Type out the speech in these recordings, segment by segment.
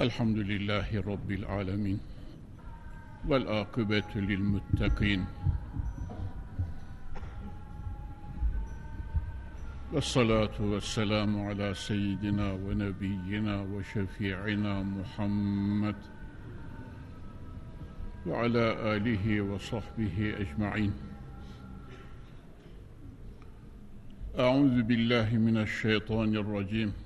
الحمد لله رب العالمين والآقبة للمتقين والصلاة والسلام على سيدنا ونبينا وشفيعنا محمد وعلى آله وصحبه أجمعين. أعوذ بالله من الشيطان الرجيم.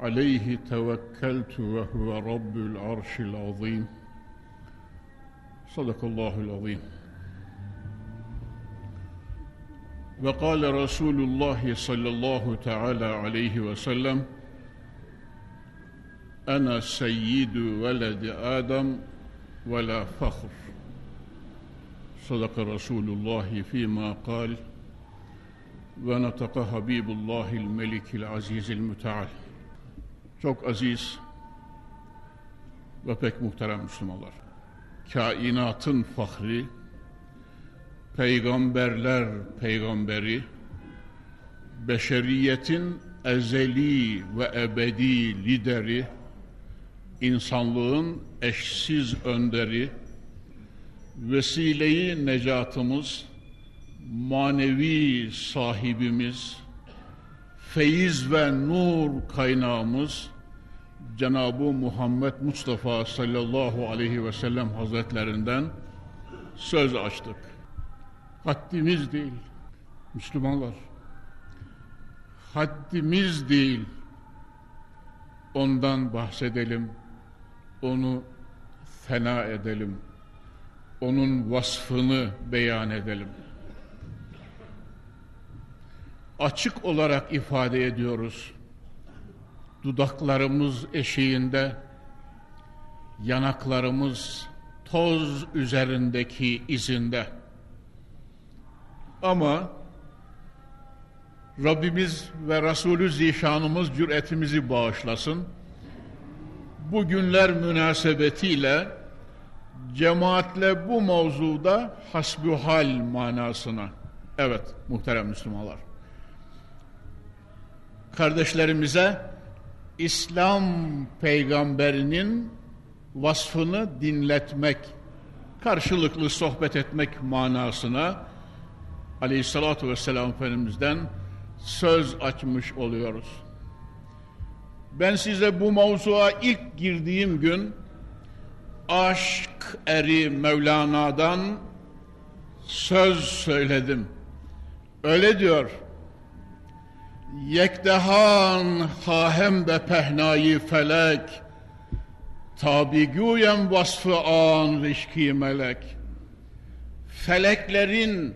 عليه توكلت وهو رب العرش العظيم. صدق الله العظيم. وقال رسول الله صلى الله تعالى عليه وسلم أنا سيد ولد آدم ولا فخر. صدق رسول الله فيما قال ونطق حبيب الله الملك العزيز المتعال. Çok aziz ve pek muhterem Müslümanlar. Kainatın fahri, peygamberler peygamberi, beşeriyetin ezeli ve ebedi lideri, insanlığın eşsiz önderi, vesileyi necatımız, manevi sahibimiz, feyiz ve nur kaynağımız, Cenab-ı Muhammed Mustafa sallallahu aleyhi ve sellem hazretlerinden söz açtık. Haddimiz değil, Müslümanlar. Haddimiz değil, ondan bahsedelim, onu fena edelim, onun vasfını beyan edelim. Açık olarak ifade ediyoruz dudaklarımız eşiğinde, yanaklarımız toz üzerindeki izinde. Ama Rabbimiz ve Resulü Zişanımız cüretimizi bağışlasın. Bu günler münasebetiyle cemaatle bu mevzuda hasbuhal manasına. Evet muhterem Müslümanlar. Kardeşlerimize İslam peygamberinin vasfını dinletmek, karşılıklı sohbet etmek manasına aleyhissalatu vesselam Efendimiz'den söz açmış oluyoruz. Ben size bu mevzuya ilk girdiğim gün aşk eri Mevlana'dan söz söyledim. Öyle diyor. Yekdehan hahem be pehnayı felek Tabigüyen vasfı an rişki melek Feleklerin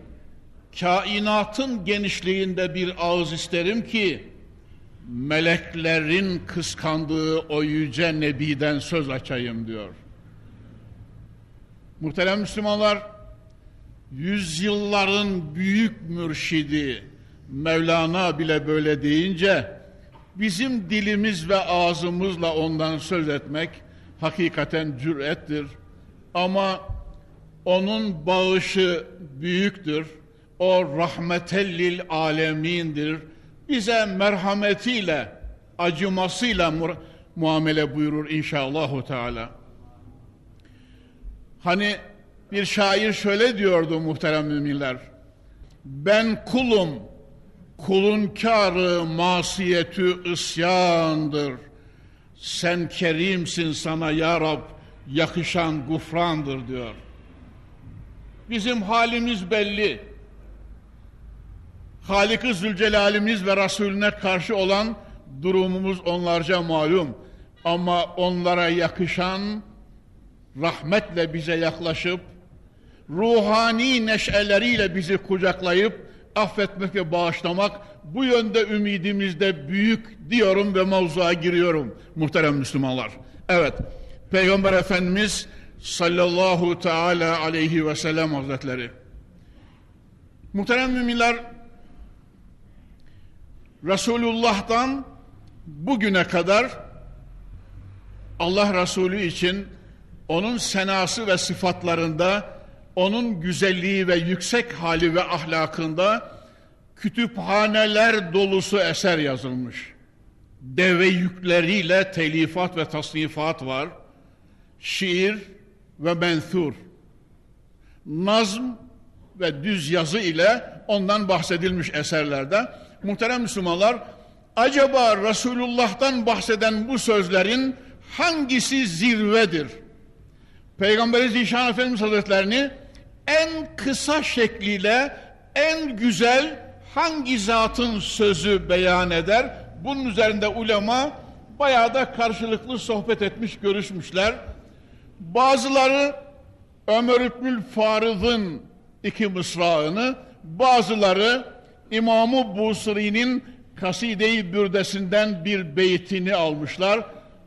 kainatın genişliğinde bir ağız isterim ki meleklerin kıskandığı o yüce nebiden söz açayım diyor. Muhterem Müslümanlar, yüzyılların büyük mürşidi, Mevlana bile böyle deyince bizim dilimiz ve ağzımızla ondan söz etmek hakikaten cürettir. Ama onun bağışı büyüktür. O rahmetellil alemindir. Bize merhametiyle, acımasıyla mu muamele buyurur inşallahu teala. Hani bir şair şöyle diyordu muhterem müminler. Ben kulum, Kulun karı masiyetü isyandır. Sen kerimsin sana ya Rab, yakışan gufrandır diyor. Bizim halimiz belli. Halik-i Zülcelal'imiz ve Resulüne karşı olan durumumuz onlarca malum. Ama onlara yakışan rahmetle bize yaklaşıp, ruhani neşeleriyle bizi kucaklayıp, affetmek ve bağışlamak bu yönde ümidimiz de büyük diyorum ve mevzuya giriyorum muhterem Müslümanlar. Evet, Peygamber Efendimiz sallallahu teala aleyhi ve sellem hazretleri. Muhterem müminler, Resulullah'tan bugüne kadar Allah Resulü için onun senası ve sıfatlarında, onun güzelliği ve yüksek hali ve ahlakında kütüphaneler dolusu eser yazılmış. Deve yükleriyle telifat ve tasnifat var. Şiir ve menthur. Nazm ve düz yazı ile ondan bahsedilmiş eserlerde. Muhterem Müslümanlar, acaba Resulullah'tan bahseden bu sözlerin hangisi zirvedir? Peygamberi Zişan Efendimiz Hazretlerini en kısa şekliyle en güzel hangi zatın sözü beyan eder? Bunun üzerinde ulema bayağı da karşılıklı sohbet etmiş, görüşmüşler. Bazıları Ömer İbnül Farid'in iki mısrağını, bazıları İmam-ı Busri'nin Kaside-i Bürdesinden bir beytini almışlar.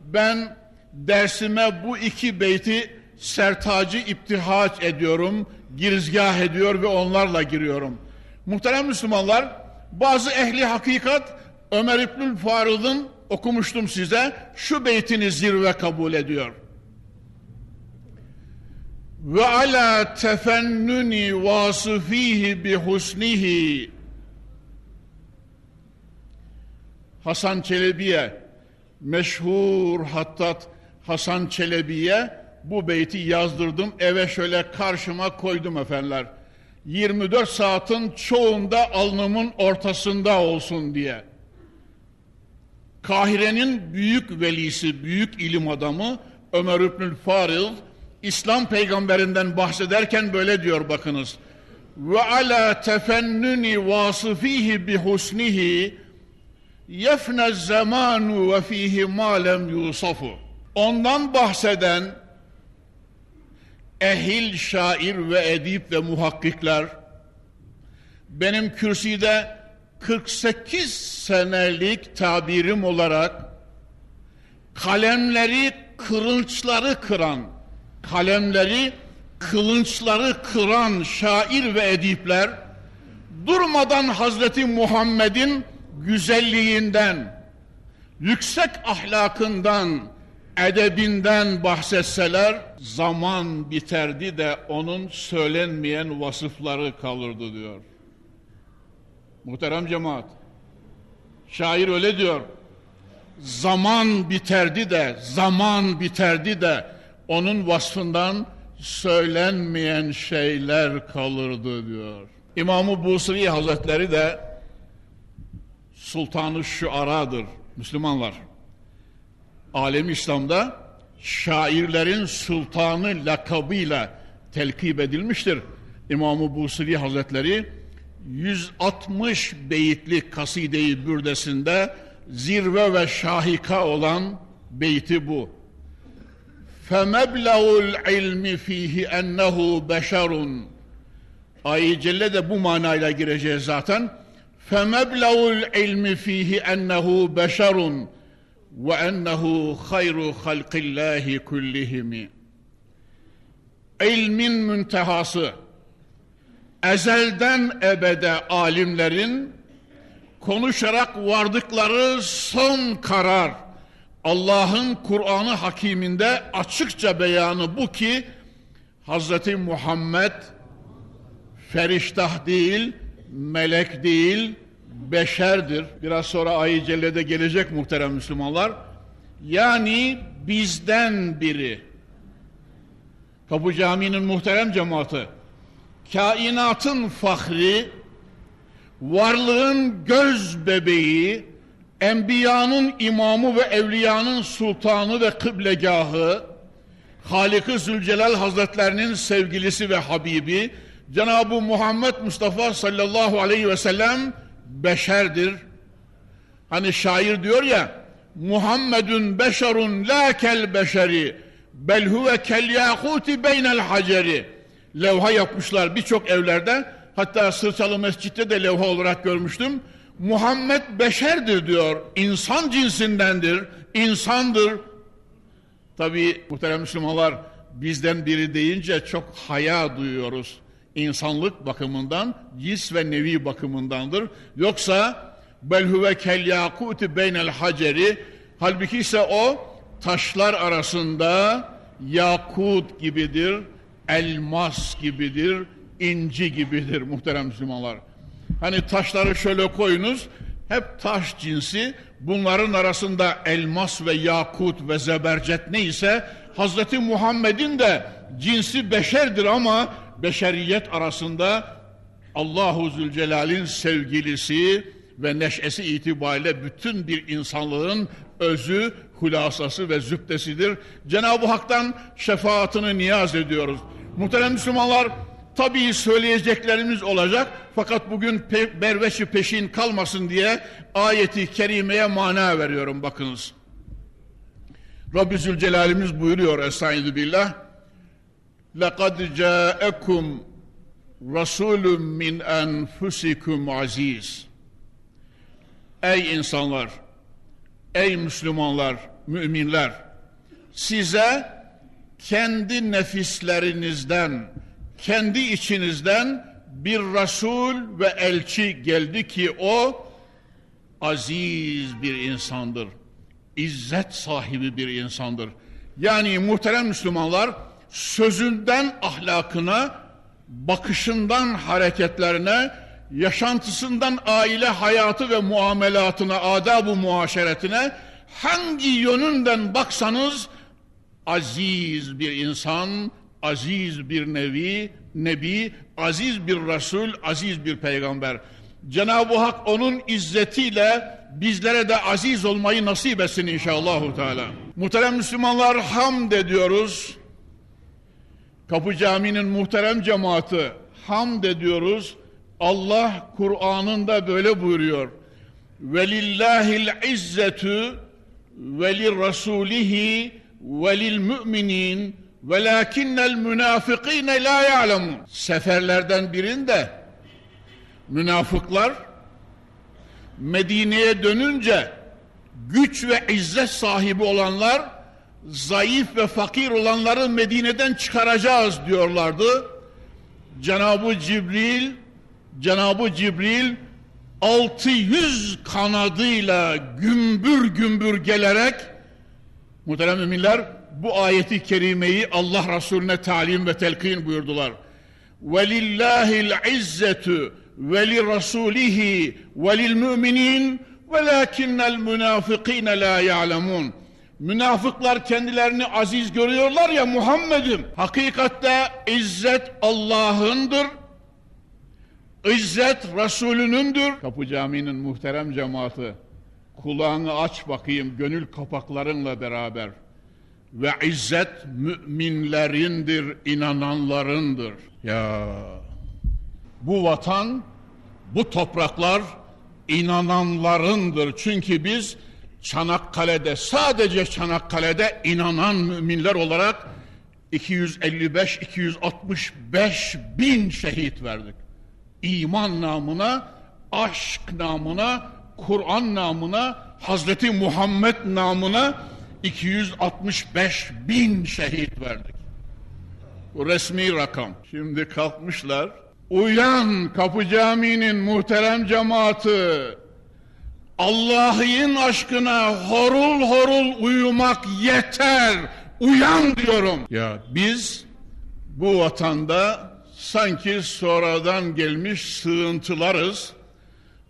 Ben dersime bu iki beyti sertacı iptihaç ediyorum, girizgah ediyor ve onlarla giriyorum. Muhterem Müslümanlar, bazı ehli hakikat Ömer İbnül Farud'un okumuştum size, şu beytini zirve kabul ediyor. Ve ala tefennuni vasıfihi bi husnihi Hasan Çelebi'ye meşhur hattat Hasan Çelebi'ye bu beyti yazdırdım eve şöyle karşıma koydum efendiler. 24 saatin çoğunda alnımın ortasında olsun diye. Kahire'nin büyük velisi, büyük ilim adamı Ömer İbnül Faril İslam peygamberinden bahsederken böyle diyor bakınız. Ve ala tefennuni vasıfihi bi husnihi yefne zamanu ve fihi ma lem yusafu. Ondan bahseden ehil şair ve edip ve muhakkikler. Benim kürsüde 48 senelik tabirim olarak kalemleri kırınçları kıran kalemleri kılınçları kıran şair ve edipler durmadan Hazreti Muhammed'in güzelliğinden yüksek ahlakından edebinden bahsetseler zaman biterdi de onun söylenmeyen vasıfları kalırdı diyor. Muhterem cemaat. Şair öyle diyor. Zaman biterdi de, zaman biterdi de onun vasfından söylenmeyen şeyler kalırdı diyor. İmam-ı Busri Hazretleri de Sultanı Şuara'dır Müslümanlar alem İslam'da şairlerin sultanı lakabıyla telkip edilmiştir. İmam-ı Busiri Hazretleri 160 beyitli kaside-i bürdesinde zirve ve şahika olan beyti bu. فَمَبْلَغُ الْعِلْمِ ف۪يهِ اَنَّهُ بَشَرٌ Ayet-i Celle de bu manayla gireceğiz zaten. فَمَبْلَغُ الْعِلْمِ ف۪يهِ اَنَّهُ بَشَرٌ ve ennehu hayru halqillahi kullihimi ilmin müntehası ezelden ebede alimlerin konuşarak vardıkları son karar Allah'ın Kur'an'ı hakiminde açıkça beyanı bu ki Hazreti Muhammed feriştah değil, melek değil, beşerdir. Biraz sonra ayı cellede gelecek muhterem Müslümanlar. Yani bizden biri. Kapı Camii'nin muhterem cemaati. Kainatın fahri, varlığın göz bebeği, enbiyanın imamı ve evliyanın sultanı ve kıblegahı, Halik-i Zülcelal Hazretlerinin sevgilisi ve Habibi, Cenab-ı Muhammed Mustafa sallallahu aleyhi ve sellem beşerdir. Hani şair diyor ya Muhammedun beşerun la kel beşeri bel huve kel yakuti beynel haceri levha yapmışlar birçok evlerde hatta Sırçalı Mescid'de de levha olarak görmüştüm. Muhammed beşerdir diyor. İnsan cinsindendir, insandır. Tabi muhterem Müslümanlar bizden biri deyince çok haya duyuyoruz. İnsanlık bakımından, cins ve nevi bakımındandır. Yoksa bel huve kel yakuti beynel haceri halbuki ise o taşlar arasında yakut gibidir, elmas gibidir, inci gibidir muhterem Müslümanlar. Hani taşları şöyle koyunuz, hep taş cinsi, bunların arasında elmas ve yakut ve zebercet neyse, Hazreti Muhammed'in de cinsi beşerdir ama beşeriyet arasında Allahu Zülcelal'in sevgilisi ve neşesi itibariyle bütün bir insanlığın özü, hulasası ve zübdesidir. Cenab-ı Hak'tan şefaatini niyaz ediyoruz. Muhterem Müslümanlar, tabii söyleyeceklerimiz olacak fakat bugün pe berveşi peşin kalmasın diye ayeti kerimeye mana veriyorum bakınız. Rabbi Zülcelal'imiz buyuruyor Estaizu billah لَقَدْ جَاءَكُمْ رَسُولٌ مِّنْ أَنْفُسِكُمْ aziz. Ey insanlar, ey Müslümanlar, müminler, size kendi nefislerinizden, kendi içinizden bir Resul ve elçi geldi ki o aziz bir insandır. İzzet sahibi bir insandır. Yani muhterem Müslümanlar sözünden ahlakına, bakışından hareketlerine, yaşantısından aile hayatı ve muamelatına, adab-ı muaşeretine hangi yönünden baksanız aziz bir insan, aziz bir nevi, nebi, aziz bir resul, aziz bir peygamber. Cenab-ı Hak onun izzetiyle bizlere de aziz olmayı nasip etsin inşallah. Teala. Muhterem Müslümanlar hamd ediyoruz. Kapı Camii'nin muhterem cemaati hamd ediyoruz. Allah Kur'an'ında böyle buyuruyor. Velillahil izzetu ve lirrasulihi ve lil müminin velakinnel münafikine la ya'lemun. Seferlerden birinde münafıklar Medine'ye dönünce güç ve izzet sahibi olanlar zayıf ve fakir olanları Medine'den çıkaracağız diyorlardı. Cenab-ı Cibril Cenab-ı Cibril 600 kanadıyla gümbür gümbür gelerek muhterem müminler bu ayeti kerimeyi Allah Resulüne talim ve telkin buyurdular. وَلِلَّهِ الْعِزَّةُ وَلِرَسُولِهِ وَلِلْمُؤْمِنِينَ وَلَكِنَّ الْمُنَافِقِينَ لَا يَعْلَمُونَ Münafıklar kendilerini aziz görüyorlar ya Muhammed'im. Hakikatte izzet Allah'ındır. İzzet Resulünündür. Kapı Camii'nin muhterem cemaati. Kulağını aç bakayım gönül kapaklarınla beraber. Ve izzet müminlerindir, inananlarındır. Ya bu vatan, bu topraklar inananlarındır. Çünkü biz Çanakkale'de sadece Çanakkale'de inanan müminler olarak 255-265 bin şehit verdik. İman namına, aşk namına, Kur'an namına, Hazreti Muhammed namına 265 bin şehit verdik. Bu resmi rakam. Şimdi kalkmışlar. Uyan Kapı Camii'nin muhterem cemaati. Allah'ın aşkına horul horul uyumak yeter. Uyan diyorum. Ya biz bu vatanda sanki sonradan gelmiş sığıntılarız.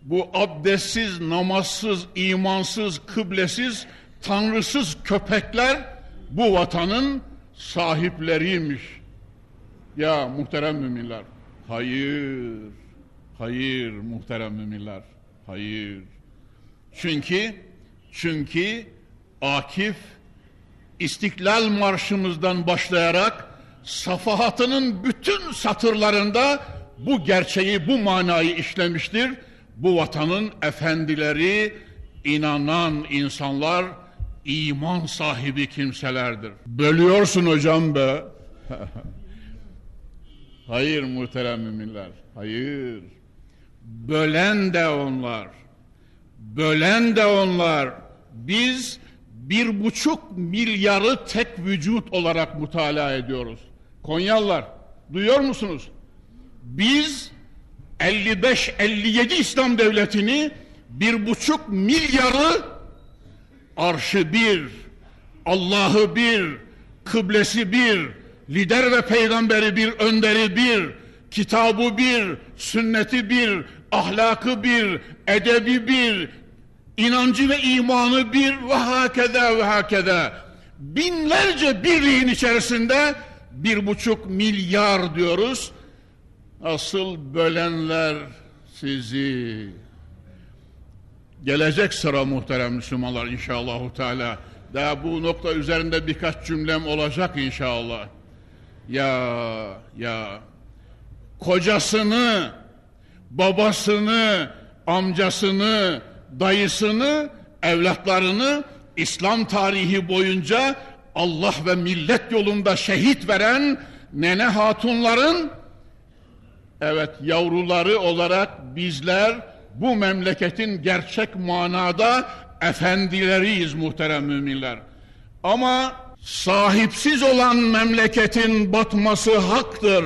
Bu abdestsiz, namazsız, imansız, kıblesiz, tanrısız köpekler bu vatanın sahipleriymiş. Ya muhterem müminler. Hayır. Hayır muhterem müminler. Hayır. Çünkü çünkü Akif İstiklal Marşımızdan başlayarak safahatının bütün satırlarında bu gerçeği, bu manayı işlemiştir. Bu vatanın efendileri, inanan insanlar, iman sahibi kimselerdir. Bölüyorsun hocam be. Hayır muhterem müminler. Hayır. Bölen de onlar. Bölen de onlar. Biz bir buçuk milyarı tek vücut olarak mutala ediyoruz. Konyalılar duyuyor musunuz? Biz 55-57 İslam devletini bir buçuk milyarı arşı bir, Allah'ı bir, kıblesi bir, lider ve peygamberi bir, önderi bir, kitabı bir, sünneti bir, ahlakı bir, edebi bir, inancı ve imanı bir ve hakeda ve hakeda. Binlerce birliğin içerisinde bir buçuk milyar diyoruz. Asıl bölenler sizi. Gelecek sıra muhterem Müslümanlar inşallahu teala. Daha bu nokta üzerinde birkaç cümlem olacak inşallah. Ya ya kocasını, babasını, amcasını, dayısını, evlatlarını İslam tarihi boyunca Allah ve millet yolunda şehit veren nene hatunların evet yavruları olarak bizler bu memleketin gerçek manada efendileriyiz muhterem müminler. Ama sahipsiz olan memleketin batması haktır.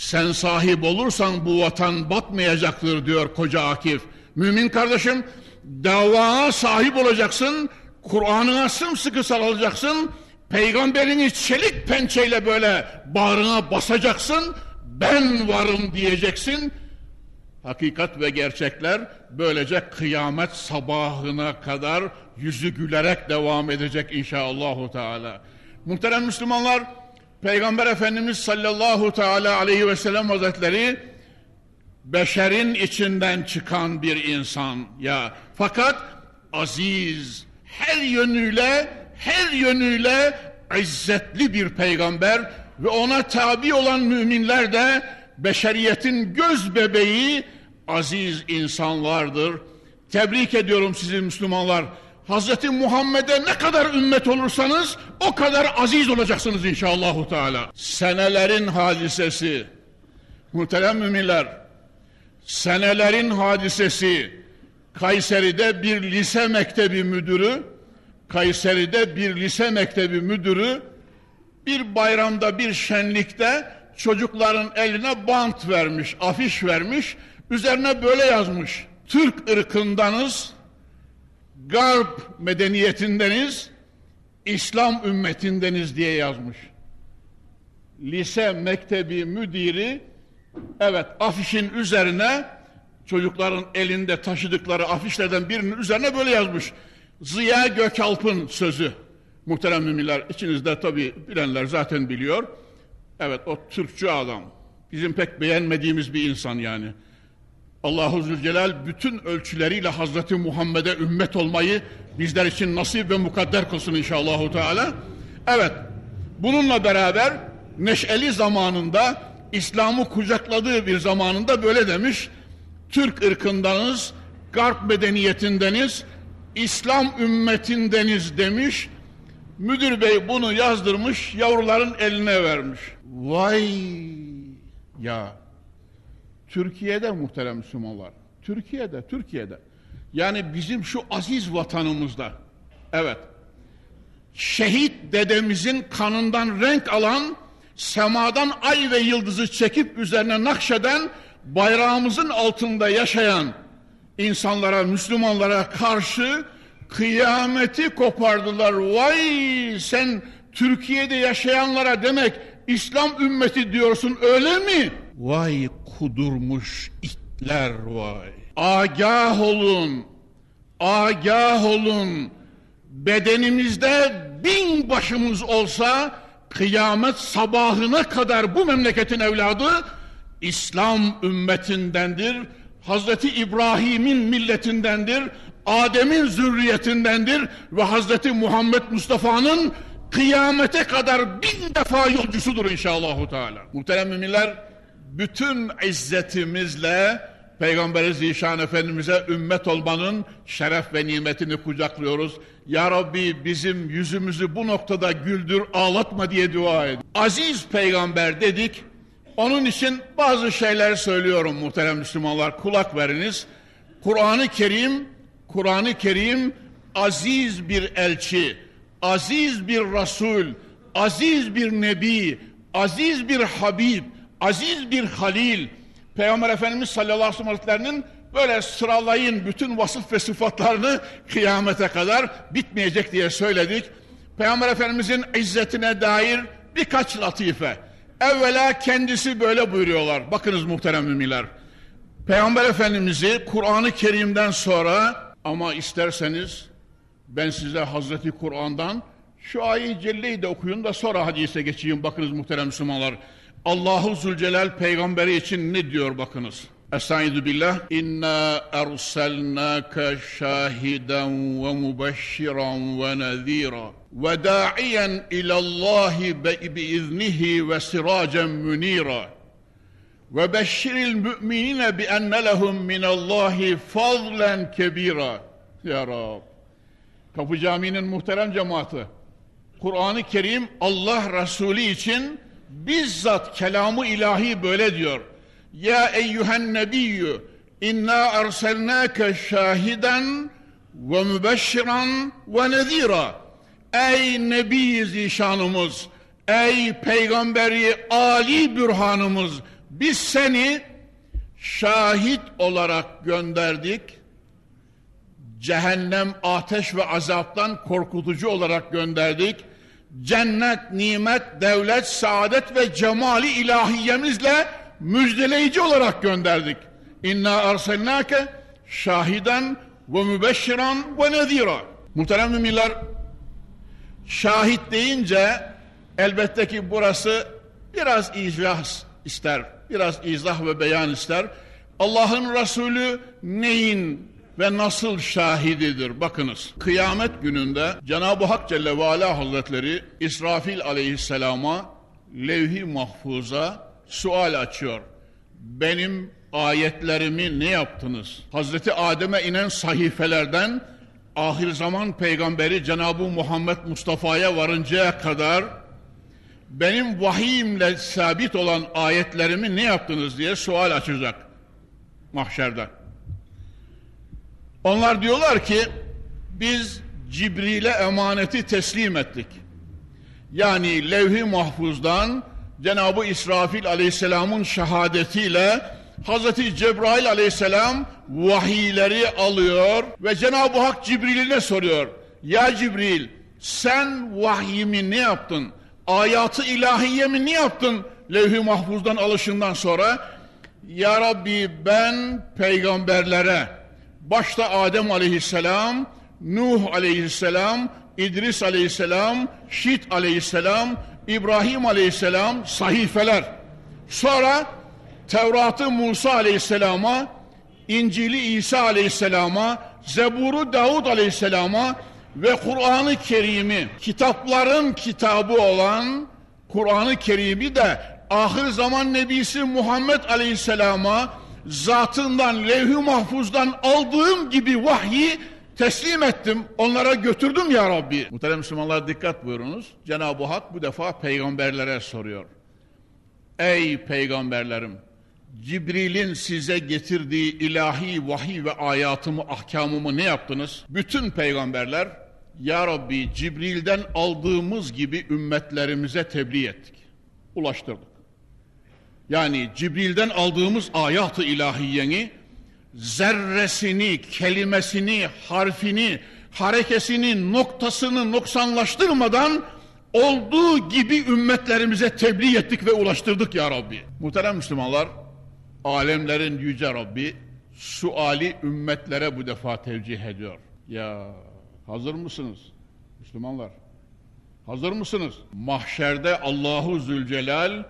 Sen sahip olursan bu vatan batmayacaktır diyor koca Akif. Mümin kardeşim davaya sahip olacaksın, Kur'an'ına sımsıkı sarılacaksın, peygamberini çelik pençeyle böyle bağrına basacaksın, ben varım diyeceksin. Hakikat ve gerçekler böylece kıyamet sabahına kadar yüzü gülerek devam edecek inşallahü teala. Muhterem Müslümanlar, Peygamber Efendimiz sallallahu teala aleyhi ve sellem hazretleri beşerin içinden çıkan bir insan ya. Fakat aziz, her yönüyle, her yönüyle izzetli bir peygamber ve ona tabi olan müminler de beşeriyetin göz bebeği aziz insanlardır. Tebrik ediyorum sizi Müslümanlar. Hazreti Muhammed'e ne kadar ümmet olursanız o kadar aziz olacaksınız inşallah. Teala. Senelerin hadisesi, muhterem müminler, senelerin hadisesi, Kayseri'de bir lise mektebi müdürü, Kayseri'de bir lise mektebi müdürü bir bayramda bir şenlikte çocukların eline bant vermiş, afiş vermiş, üzerine böyle yazmış. Türk ırkındanız, Garp medeniyetindeniz, İslam ümmetindeniz diye yazmış. Lise mektebi müdiri evet afişin üzerine çocukların elinde taşıdıkları afişlerden birinin üzerine böyle yazmış. Ziya Gökalp'ın sözü. Muhterem müminler içinizde tabi bilenler zaten biliyor. Evet o Türkçü adam. Bizim pek beğenmediğimiz bir insan yani. Allahu Zülcelal bütün ölçüleriyle Hazreti Muhammed'e ümmet olmayı bizler için nasip ve mukadder kılsın inşallahu teala. Evet, bununla beraber neşeli zamanında İslam'ı kucakladığı bir zamanında böyle demiş. Türk ırkındanız, Garp medeniyetindeniz, İslam ümmetindeniz demiş. Müdür bey bunu yazdırmış, yavruların eline vermiş. Vay ya Türkiye'de muhterem Müslümanlar. Türkiye'de, Türkiye'de. Yani bizim şu aziz vatanımızda. Evet. Şehit dedemizin kanından renk alan, semadan ay ve yıldızı çekip üzerine nakşeden, bayrağımızın altında yaşayan insanlara, Müslümanlara karşı kıyameti kopardılar. Vay sen Türkiye'de yaşayanlara demek İslam ümmeti diyorsun öyle mi? Vay kudurmuş itler vay. Agah olun, agah olun. Bedenimizde bin başımız olsa kıyamet sabahına kadar bu memleketin evladı İslam ümmetindendir. Hazreti İbrahim'in milletindendir. Adem'in zürriyetindendir ve Hazreti Muhammed Mustafa'nın kıyamete kadar bin defa yolcusudur inşallah. Teala. Muhterem müminler, bütün izzetimizle Peygamber Zişan Efendimiz'e ümmet olmanın şeref ve nimetini kucaklıyoruz. Ya Rabbi bizim yüzümüzü bu noktada güldür, ağlatma diye dua edin. Aziz peygamber dedik, Onun için bazı şeyler söylüyorum muhterem Müslümanlar. Kulak veriniz. Kur'an-ı Kerim, Kur'an-ı Kerim aziz bir elçi, aziz bir Resul, aziz bir Nebi, aziz bir Habib, aziz bir Halil. Peygamber Efendimiz sallallahu aleyhi ve böyle sıralayın bütün vasıf ve sıfatlarını kıyamete kadar bitmeyecek diye söyledik. Peygamber Efendimizin izzetine dair birkaç latife. Evvela kendisi böyle buyuruyorlar. Bakınız muhterem müminler. Peygamber Efendimiz'i Kur'an-ı Kerim'den sonra ama isterseniz ben size Hazreti Kur'an'dan şu ayı celleyi de okuyun da sonra hadise geçeyim. Bakınız muhterem Müslümanlar. Allahu Zülcelal peygamberi için ne diyor bakınız. Estaizu billah. İnna erselnâke şahiden ve mübeşşiran ve nezîra ve da'iyen ilallahi biiznihi ve siracen münîra ve beşşiril müminine bi enne lehum minallahi fazlen kebira. Ya Rab. Kapı Camii'nin muhterem cemaati. Kur'an-ı Kerim Allah Resulü için bizzat kelamı ilahi böyle diyor. Ya eyyühen nebiyyü inna erselnâke şahiden ve mübeşşiran ve nezira. Ey Nebi Zişanımız, ey Peygamberi Ali Bürhanımız, biz seni şahit olarak gönderdik. Cehennem, ateş ve azaptan korkutucu olarak gönderdik. Cennet, nimet, devlet, saadet ve cemali ilahiyemizle müjdeleyici olarak gönderdik. İnna arsalnake şahiden ve mübeşşiran ve nezira. Muhterem müminler, şahit deyince elbette ki burası biraz izah ister, biraz izah ve beyan ister. Allah'ın Resulü neyin ve nasıl şahididir? Bakınız, kıyamet gününde Cenab-ı Hak Celle ve Ala Hazretleri İsrafil aleyhisselama levh-i mahfuza sual açıyor. Benim ayetlerimi ne yaptınız? Hazreti Adem'e inen sahifelerden ahir zaman peygamberi Cenab-ı Muhammed Mustafa'ya varıncaya kadar benim vahiyimle sabit olan ayetlerimi ne yaptınız diye sual açacak mahşerde. Onlar diyorlar ki biz Cibril'e emaneti teslim ettik. Yani levh-i mahfuzdan Cenab-ı İsrafil aleyhisselamın şehadetiyle Hazreti Cebrail aleyhisselam vahiyleri alıyor ve Cenab-ı Hak Cibril'ine soruyor. Ya Cibril sen vahyimi ne yaptın? Ayatı ilahiyemi ne yaptın? Levh-i mahfuzdan alışından sonra Ya Rabbi ben peygamberlere başta Adem aleyhisselam, Nuh aleyhisselam, İdris aleyhisselam, Şit aleyhisselam, İbrahim aleyhisselam sahifeler. Sonra Tevrat'ı Musa aleyhisselama, İncil'i İsa aleyhisselama, Zebur'u Davud aleyhisselama ve Kur'an-ı Kerim'i, kitapların kitabı olan Kur'an-ı Kerim'i de ahir zaman nebisi Muhammed aleyhisselama zatından, levh-i mahfuzdan aldığım gibi vahyi teslim ettim, onlara götürdüm ya Rabbi. Muhterem Müslümanlar dikkat buyurunuz. Cenab-ı Hak bu defa peygamberlere soruyor. Ey peygamberlerim! Cibril'in size getirdiği ilahi vahiy ve ayatımı, ahkamımı ne yaptınız? Bütün peygamberler, Ya Rabbi Cibril'den aldığımız gibi ümmetlerimize tebliğ ettik, ulaştırdık. Yani Cibril'den aldığımız ayat-ı ilahiyeni, zerresini, kelimesini, harfini, harekesini, noktasını noksanlaştırmadan olduğu gibi ümmetlerimize tebliğ ettik ve ulaştırdık ya Rabbi. Muhterem Müslümanlar, alemlerin yüce Rabbi suali ümmetlere bu defa tevcih ediyor. Ya hazır mısınız Müslümanlar? Hazır mısınız? Mahşerde Allahu Zülcelal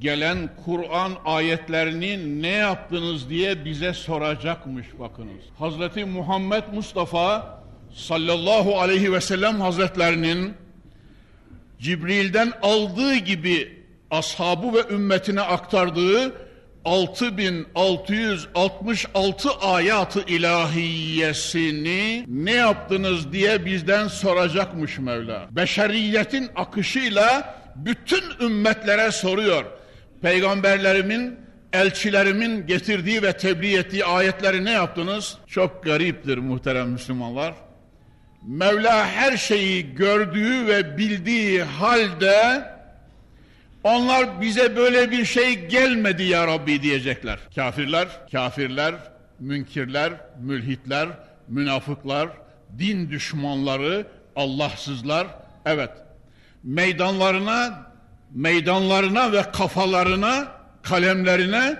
gelen Kur'an ayetlerini ne yaptınız diye bize soracakmış bakınız. Hazreti Muhammed Mustafa sallallahu aleyhi ve sellem hazretlerinin Cibril'den aldığı gibi ashabı ve ümmetine aktardığı 6666 ayatı ilahiyesini ne yaptınız diye bizden soracakmış Mevla. Beşeriyetin akışıyla bütün ümmetlere soruyor. Peygamberlerimin, elçilerimin getirdiği ve tebliğ ettiği ayetleri ne yaptınız? Çok gariptir muhterem Müslümanlar. Mevla her şeyi gördüğü ve bildiği halde onlar bize böyle bir şey gelmedi ya Rabbi diyecekler. Kafirler, kafirler, münkirler, mülhitler, münafıklar, din düşmanları, Allahsızlar, evet meydanlarına, meydanlarına ve kafalarına, kalemlerine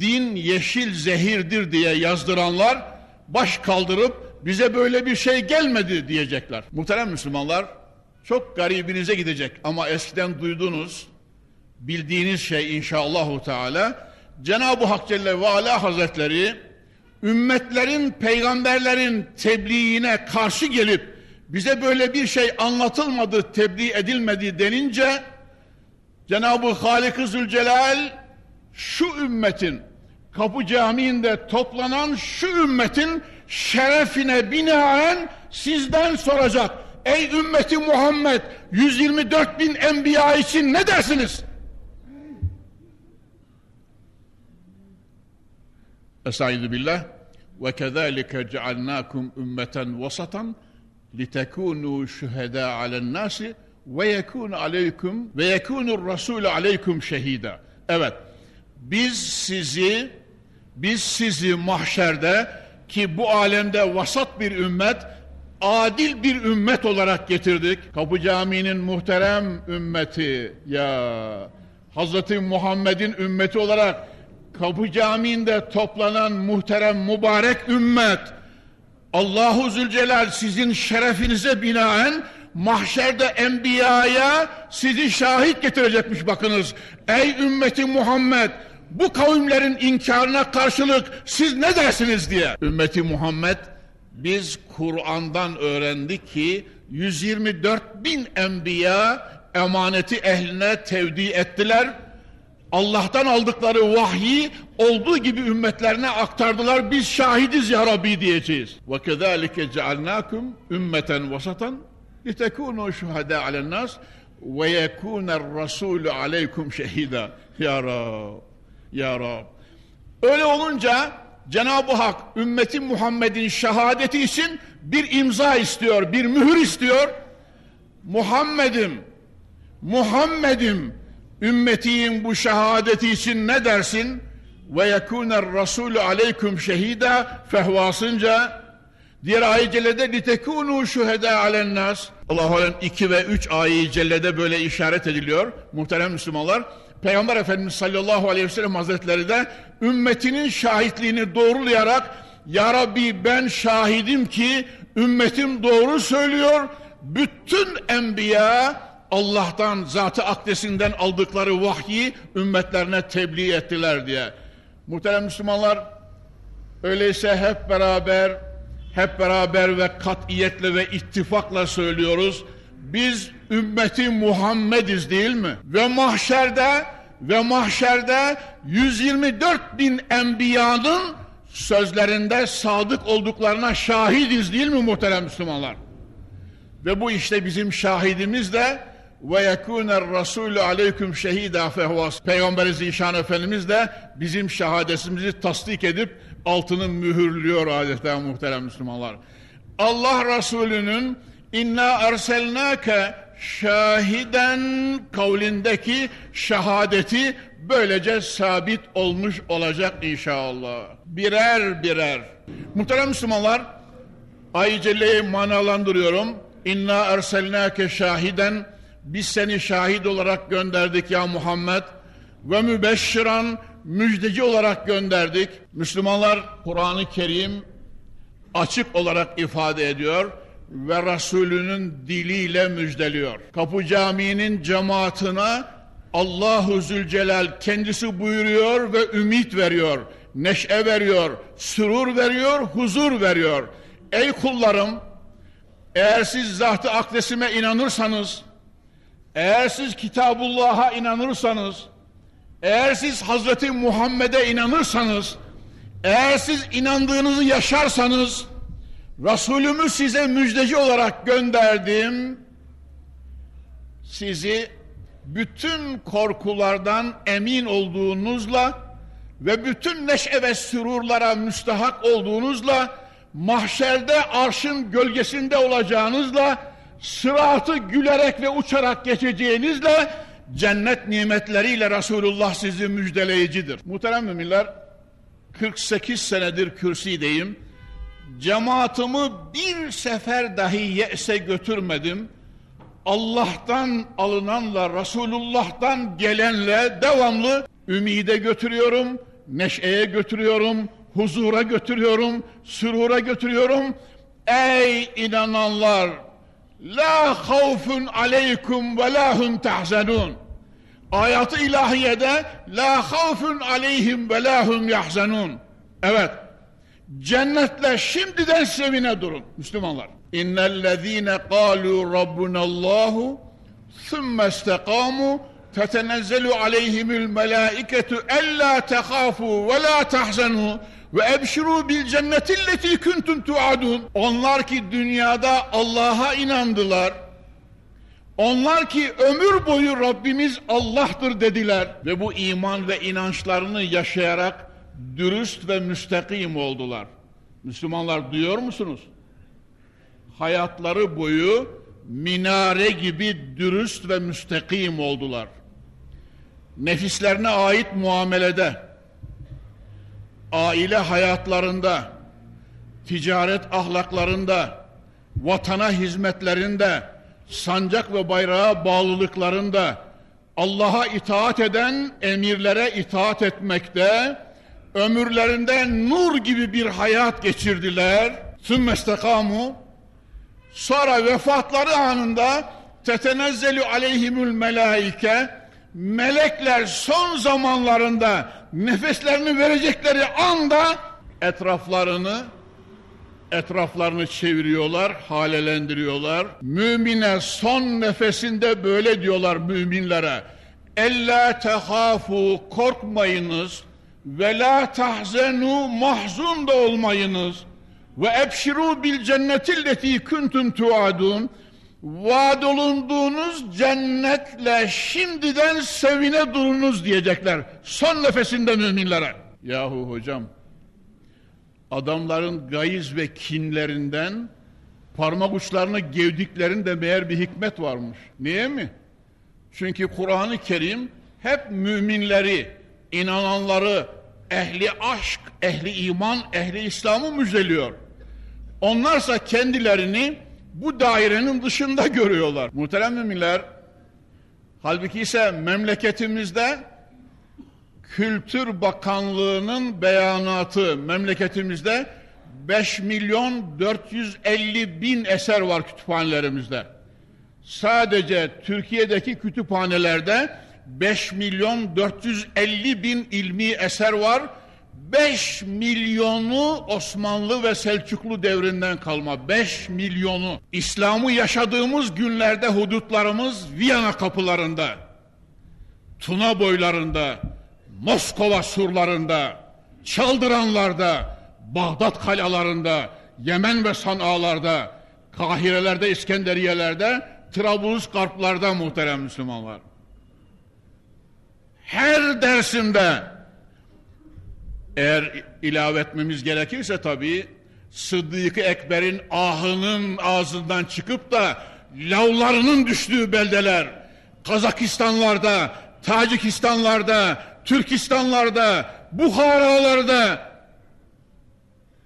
din yeşil zehirdir diye yazdıranlar baş kaldırıp bize böyle bir şey gelmedi diyecekler. Muhterem Müslümanlar çok garibinize gidecek ama eskiden duyduğunuz bildiğiniz şey inşallahü teala Cenab-ı Hak Celle ve Ala Hazretleri ümmetlerin peygamberlerin tebliğine karşı gelip bize böyle bir şey anlatılmadı, tebliğ edilmedi denince Cenab-ı Halik-ı Zülcelal şu ümmetin Kapı Camii'nde toplanan şu ümmetin şerefine binaen sizden soracak. Ey ümmeti Muhammed 124 bin enbiya için ne dersiniz? Estaizu billah ve kezalike cealnakum ümmeten vasatan litekunu şühedâ alen nasi ve yekûn aleykum ve yekûnur rasûlü aleykum şehida. Evet, biz sizi biz sizi mahşerde ki bu alemde vasat bir ümmet, adil bir ümmet olarak getirdik. Kapı Camii'nin muhterem ümmeti ya Hazreti Muhammed'in ümmeti olarak Kapı Camii'nde toplanan muhterem mübarek ümmet Allahu Zülcelal sizin şerefinize binaen mahşerde enbiyaya sizi şahit getirecekmiş bakınız. Ey ümmeti Muhammed bu kavimlerin inkarına karşılık siz ne dersiniz diye. Ümmeti Muhammed biz Kur'an'dan öğrendik ki 124 bin enbiya emaneti ehline tevdi ettiler Allah'tan aldıkları vahyi olduğu gibi ümmetlerine aktardılar. Biz şahidiz ya Rabbi diyeceğiz. Ve kezalike cealnakum ümmeten vasatan şuhada alen nas ve yekuner rasulü aleykum şehida. Ya Rab, Ya Rab. Öyle olunca Cenab-ı Hak ümmeti Muhammed'in şehadeti için bir imza istiyor, bir mühür istiyor. Muhammed'im, Muhammed'im Ümmetiyin bu şehadeti için ne dersin? Ve yekûner rasûlü aleyküm şehida fehvasınca diğer ayet cellede litekûnû şühedâ alennâs Allah-u Alem 2 ve 3 ayet cellede böyle işaret ediliyor. Muhterem Müslümanlar Peygamber Efendimiz sallallahu aleyhi ve sellem hazretleri de ümmetinin şahitliğini doğrulayarak Ya Rabbi ben şahidim ki ümmetim doğru söylüyor. Bütün enbiya Allah'tan zatı akdesinden aldıkları vahyi ümmetlerine tebliğ ettiler diye. Muhterem Müslümanlar öyleyse hep beraber hep beraber ve katiyetle ve ittifakla söylüyoruz. Biz ümmeti Muhammediz değil mi? Ve mahşerde ve mahşerde 124 bin enbiyanın sözlerinde sadık olduklarına şahidiz değil mi muhterem Müslümanlar? Ve bu işte bizim şahidimiz de ve yekûner rasûlü aleyküm şehîdâ fehvas. Peygamberi Zişan Efendimiz de bizim şehadetimizi tasdik edip altını mühürlüyor adeta muhterem Müslümanlar. Allah Resulü'nün inna erselnâke şahiden kavlindeki şehadeti böylece sabit olmuş olacak inşallah. Birer birer. Muhterem Müslümanlar, Ay Celle'yi manalandırıyorum. İnna erselnâke şahiden biz seni şahit olarak gönderdik ya Muhammed ve mübeşşiran müjdeci olarak gönderdik. Müslümanlar Kur'an-ı Kerim açık olarak ifade ediyor ve Resulünün diliyle müjdeliyor. Kapı Camii'nin cemaatine Allahu Zülcelal kendisi buyuruyor ve ümit veriyor, neşe veriyor, sürur veriyor, huzur veriyor. Ey kullarım, eğer siz zat-ı akdesime inanırsanız, eğer siz Kitabullah'a inanırsanız, eğer siz Hazreti Muhammed'e inanırsanız, eğer siz inandığınızı yaşarsanız, Resulümü size müjdeci olarak gönderdim, sizi bütün korkulardan emin olduğunuzla ve bütün neşe ve sürurlara müstahak olduğunuzla mahşerde arşın gölgesinde olacağınızla sıratı gülerek ve uçarak geçeceğinizle cennet nimetleriyle Resulullah sizi müjdeleyicidir. Muhterem müminler 48 senedir kürsideyim. Cemaatimi bir sefer dahi yese götürmedim. Allah'tan alınanla Resulullah'tan gelenle devamlı ümide götürüyorum, neşeye götürüyorum, huzura götürüyorum, sürura götürüyorum. Ey inananlar! La havfun aleykum ve la hum tahzenun. Ayatı ilahiyede la havfun aleyhim ve la hum yahzenun. Evet. Cennetle şimdiden sevine durun Müslümanlar. İnnellezîne kâlû rabbunallâhu istekamu tetenezzelu aleyhimül melâiketu ellâ tehâfû ve lâ tahzenû ve ebşirû bil cennetilleti kuntum tuadun. Onlar ki dünyada Allah'a inandılar. Onlar ki ömür boyu Rabbimiz Allah'tır dediler ve bu iman ve inançlarını yaşayarak dürüst ve müstakim oldular. Müslümanlar duyuyor musunuz? Hayatları boyu minare gibi dürüst ve müstakim oldular. Nefislerine ait muamelede, aile hayatlarında, ticaret ahlaklarında, vatana hizmetlerinde, sancak ve bayrağa bağlılıklarında, Allah'a itaat eden emirlere itaat etmekte, ömürlerinde nur gibi bir hayat geçirdiler. Sümmestekamu, sonra vefatları anında tetenezzelu aleyhimül melaike, melekler son zamanlarında nefeslerini verecekleri anda etraflarını etraflarını çeviriyorlar, halelendiriyorlar. Mümine son nefesinde böyle diyorlar müminlere. Ella tehafu korkmayınız ve la tahzenu mahzun da olmayınız ve ebşiru bil cennetilleti kuntum tuadun vaad olunduğunuz cennetle şimdiden sevine durunuz diyecekler. Son nefesinde müminlere. Yahu hocam adamların gayiz ve kinlerinden parmak uçlarını gevdiklerinde meğer bir hikmet varmış. Niye mi? Çünkü Kur'an-ı Kerim hep müminleri, inananları, ehli aşk, ehli iman, ehli İslam'ı müjdeliyor. Onlarsa kendilerini bu dairenin dışında görüyorlar. Muhterem müminler, halbuki ise memleketimizde Kültür Bakanlığı'nın beyanatı memleketimizde 5 milyon 450 bin eser var kütüphanelerimizde. Sadece Türkiye'deki kütüphanelerde 5 milyon 450 bin ilmi eser var. 5 milyonu Osmanlı ve Selçuklu devrinden kalma 5 milyonu. İslam'ı yaşadığımız günlerde hudutlarımız Viyana kapılarında, Tuna boylarında, Moskova surlarında, Çaldıranlarda, Bağdat kalalarında, Yemen ve San'alarda, Kahirelerde, İskenderiyelerde, Trablusgarplarda muhterem Müslümanlar. Her dersimde eğer ilave etmemiz gerekirse tabii Sıddık-ı Ekber'in ahının ağzından çıkıp da lavlarının düştüğü beldeler Kazakistanlarda, Tacikistanlarda, Türkistanlarda, Buharalarda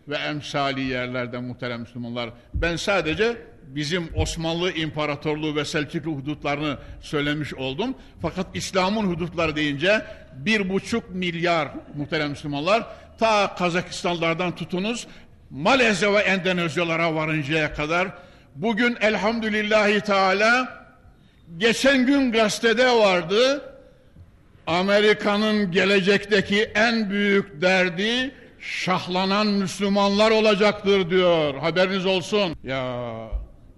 ve emsali yerlerde muhterem Müslümanlar. Ben sadece bizim Osmanlı İmparatorluğu ve Selçuklu hudutlarını söylemiş oldum. Fakat İslam'ın hudutları deyince bir buçuk milyar muhterem Müslümanlar ta Kazakistanlardan tutunuz Malezya ve Endonezyalara varıncaya kadar bugün elhamdülillahi teala geçen gün gazetede vardı Amerika'nın gelecekteki en büyük derdi şahlanan Müslümanlar olacaktır diyor. Haberiniz olsun. Ya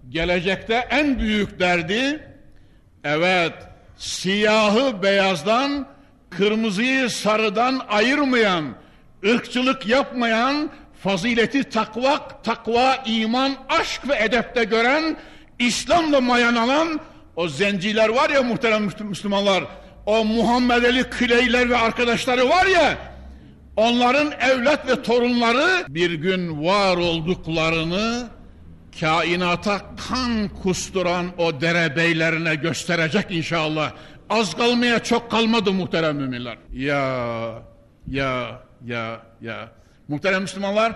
gelecekte en büyük derdi evet siyahı beyazdan kırmızıyı sarıdan ayırmayan, ırkçılık yapmayan, fazileti takva, takva, iman, aşk ve edepte gören, İslam'la mayan alan O zenciler var ya muhterem Müslümanlar. O Muhammed Ali Kleyler ve arkadaşları var ya. Onların evlat ve torunları bir gün var olduklarını kainata kan kusturan o derebeylerine gösterecek inşallah. Az kalmaya çok kalmadı muhterem müminler. Ya, ya, ya, ya. Muhterem Müslümanlar,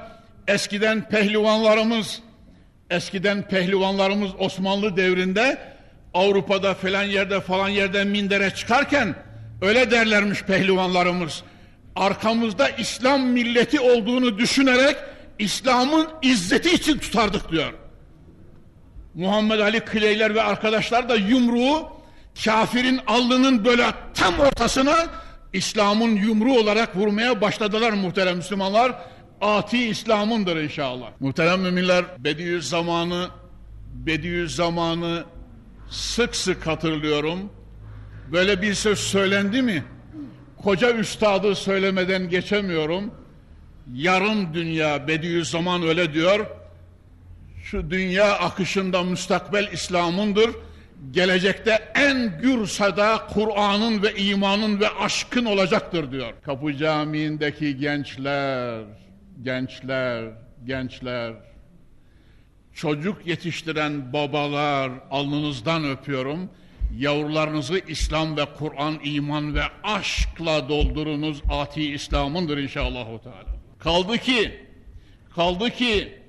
eskiden pehlivanlarımız, eskiden pehlivanlarımız Osmanlı devrinde Avrupa'da falan yerde falan yerde mindere çıkarken öyle derlermiş pehlivanlarımız. Arkamızda İslam milleti olduğunu düşünerek İslam'ın izzeti için tutardık diyor. Muhammed Ali Kleyler ve arkadaşlar da yumruğu kafirin alnının böyle tam ortasına İslam'ın yumruğu olarak vurmaya başladılar muhterem Müslümanlar. Ati İslam'ındır inşallah. Muhterem müminler Bediüzzaman'ı Bediüzzaman'ı sık sık hatırlıyorum. Böyle bir söz söylendi mi? Koca üstadı söylemeden geçemiyorum. Yarım dünya Bediüzzaman öyle diyor şu dünya akışında müstakbel İslam'ındır. Gelecekte en gür sada Kur'an'ın ve imanın ve aşkın olacaktır diyor. Kapı Camii'ndeki gençler, gençler, gençler, çocuk yetiştiren babalar alnınızdan öpüyorum. Yavrularınızı İslam ve Kur'an, iman ve aşkla doldurunuz. Ati İslam'ındır inşallah. Kaldı ki, kaldı ki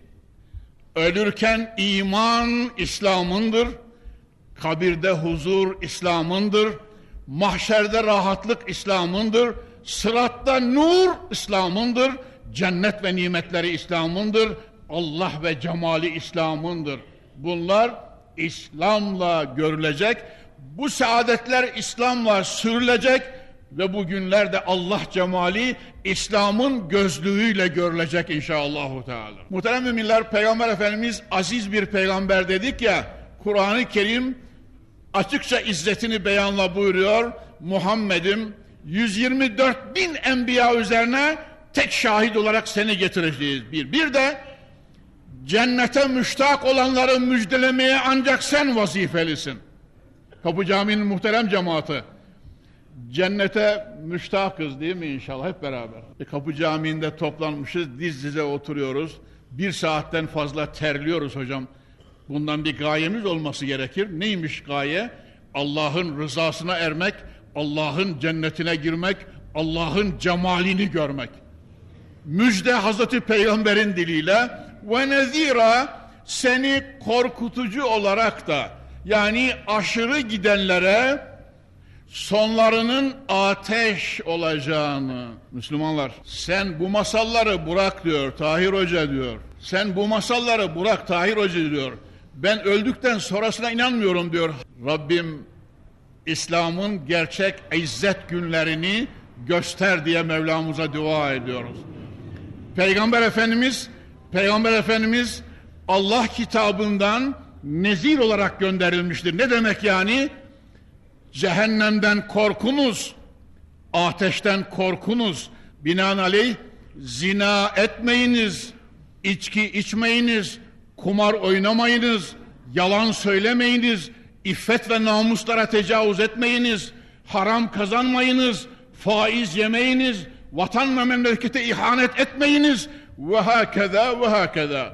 Ölürken iman İslam'ındır. Kabirde huzur İslam'ındır. Mahşerde rahatlık İslam'ındır. Sıratta nur İslam'ındır. Cennet ve nimetleri İslam'ındır. Allah ve cemali İslam'ındır. Bunlar İslam'la görülecek. Bu saadetler İslam'la sürülecek ve bugünlerde Allah cemali İslam'ın gözlüğüyle görülecek inşallah. Teala. Muhterem müminler Peygamber Efendimiz aziz bir peygamber dedik ya Kur'an-ı Kerim açıkça izzetini beyanla buyuruyor. Muhammed'im 124 bin enbiya üzerine tek şahit olarak seni getireceğiz. Bir, bir de cennete müştak olanları müjdelemeye ancak sen vazifelisin. Kapı Camii'nin muhterem cemaati. Cennete müştakız değil mi inşallah hep beraber. E, Kapı Camii'nde toplanmışız, diz dize oturuyoruz. Bir saatten fazla terliyoruz hocam. Bundan bir gayemiz olması gerekir. Neymiş gaye? Allah'ın rızasına ermek, Allah'ın cennetine girmek, Allah'ın cemalini görmek. Müjde Hazreti Peygamber'in diliyle ve nezira seni korkutucu olarak da yani aşırı gidenlere sonlarının ateş olacağını. Müslümanlar. Sen bu masalları bırak diyor Tahir Hoca diyor. Sen bu masalları bırak Tahir Hoca diyor. Ben öldükten sonrasına inanmıyorum diyor. Rabbim İslam'ın gerçek izzet günlerini göster diye Mevlamıza dua ediyoruz. Peygamber Efendimiz Peygamber Efendimiz Allah kitabından nezir olarak gönderilmiştir. Ne demek yani cehennemden korkunuz, ateşten korkunuz. Binaenaleyh zina etmeyiniz, içki içmeyiniz, kumar oynamayınız, yalan söylemeyiniz, iffet ve namuslara tecavüz etmeyiniz, haram kazanmayınız, faiz yemeyiniz, vatan ve memlekete ihanet etmeyiniz ve hakeza ve hakeza.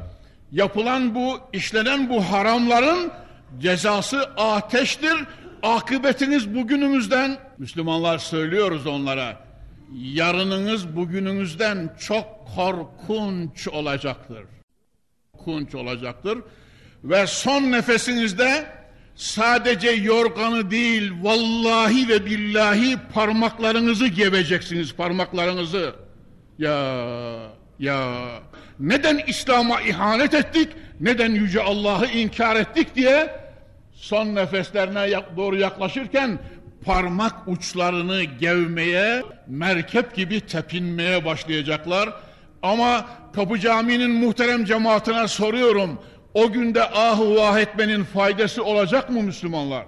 Yapılan bu, işlenen bu haramların cezası ateştir akıbetiniz bugünümüzden Müslümanlar söylüyoruz onlara yarınınız bugününüzden çok korkunç olacaktır. Korkunç olacaktır. Ve son nefesinizde sadece yorganı değil vallahi ve billahi parmaklarınızı geveceksiniz parmaklarınızı. Ya ya neden İslam'a ihanet ettik? Neden yüce Allah'ı inkar ettik diye son nefeslerine doğru yaklaşırken parmak uçlarını gevmeye, merkep gibi tepinmeye başlayacaklar. Ama Kapı Camii'nin muhterem cemaatine soruyorum. O günde ah vah etmenin faydası olacak mı Müslümanlar?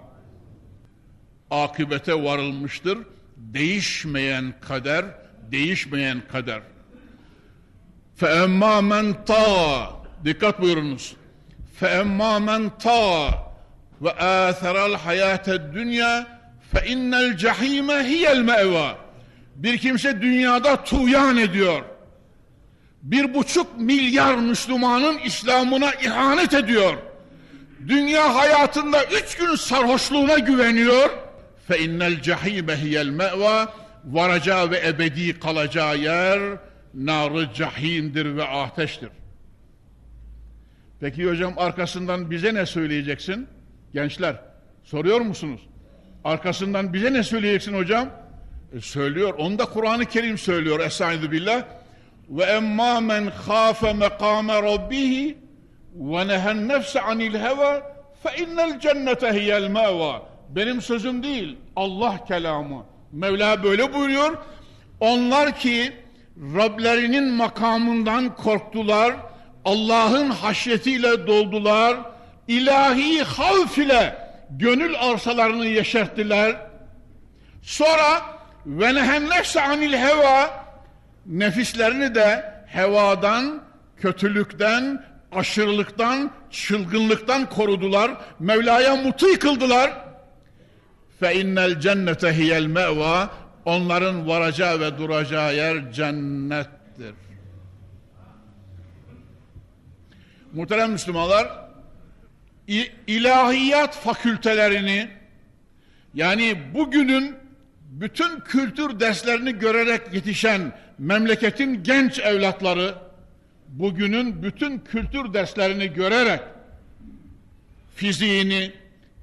Akıbete varılmıştır. Değişmeyen kader, değişmeyen kader. فَاَمَّا مَنْ تَا Dikkat buyurunuz. فَاَمَّا مَنْ تَا ve âtheral hayâted dünya fe innel cehîme hiyel meva. Bir kimse dünyada tuğyan ediyor. Bir buçuk milyar Müslümanın İslam'ına ihanet ediyor. Dünya hayatında üç gün sarhoşluğuna güveniyor. Fe innel cehîme hiyel meva. Varacağı ve ebedi kalacağı yer narı cahimdir ve ateştir. Peki hocam arkasından bize ne söyleyeceksin? Gençler soruyor musunuz? Arkasından bize ne söyleyeceksin hocam? E, söylüyor. Onu da Kur'an-ı Kerim söylüyor. Estaizu billah. Ve emma men khafe mekame rabbihi ve nehen nefse anil heva fe innel cennete hiyel meva. Benim sözüm değil. Allah kelamı. Mevla böyle buyuruyor. Onlar ki Rablerinin makamından korktular, Allah'ın haşyetiyle doldular, ilahi havf ile gönül arsalarını yeşerttiler. Sonra ve nehennefse anil heva nefislerini de hevadan, kötülükten, aşırılıktan, çılgınlıktan korudular. Mevla'ya muti kıldılar. Fe innel cennete hiyel meva onların varacağı ve duracağı yer cennettir. Muhterem Müslümanlar, ilahiyat fakültelerini yani bugünün bütün kültür derslerini görerek yetişen memleketin genç evlatları bugünün bütün kültür derslerini görerek fiziğini,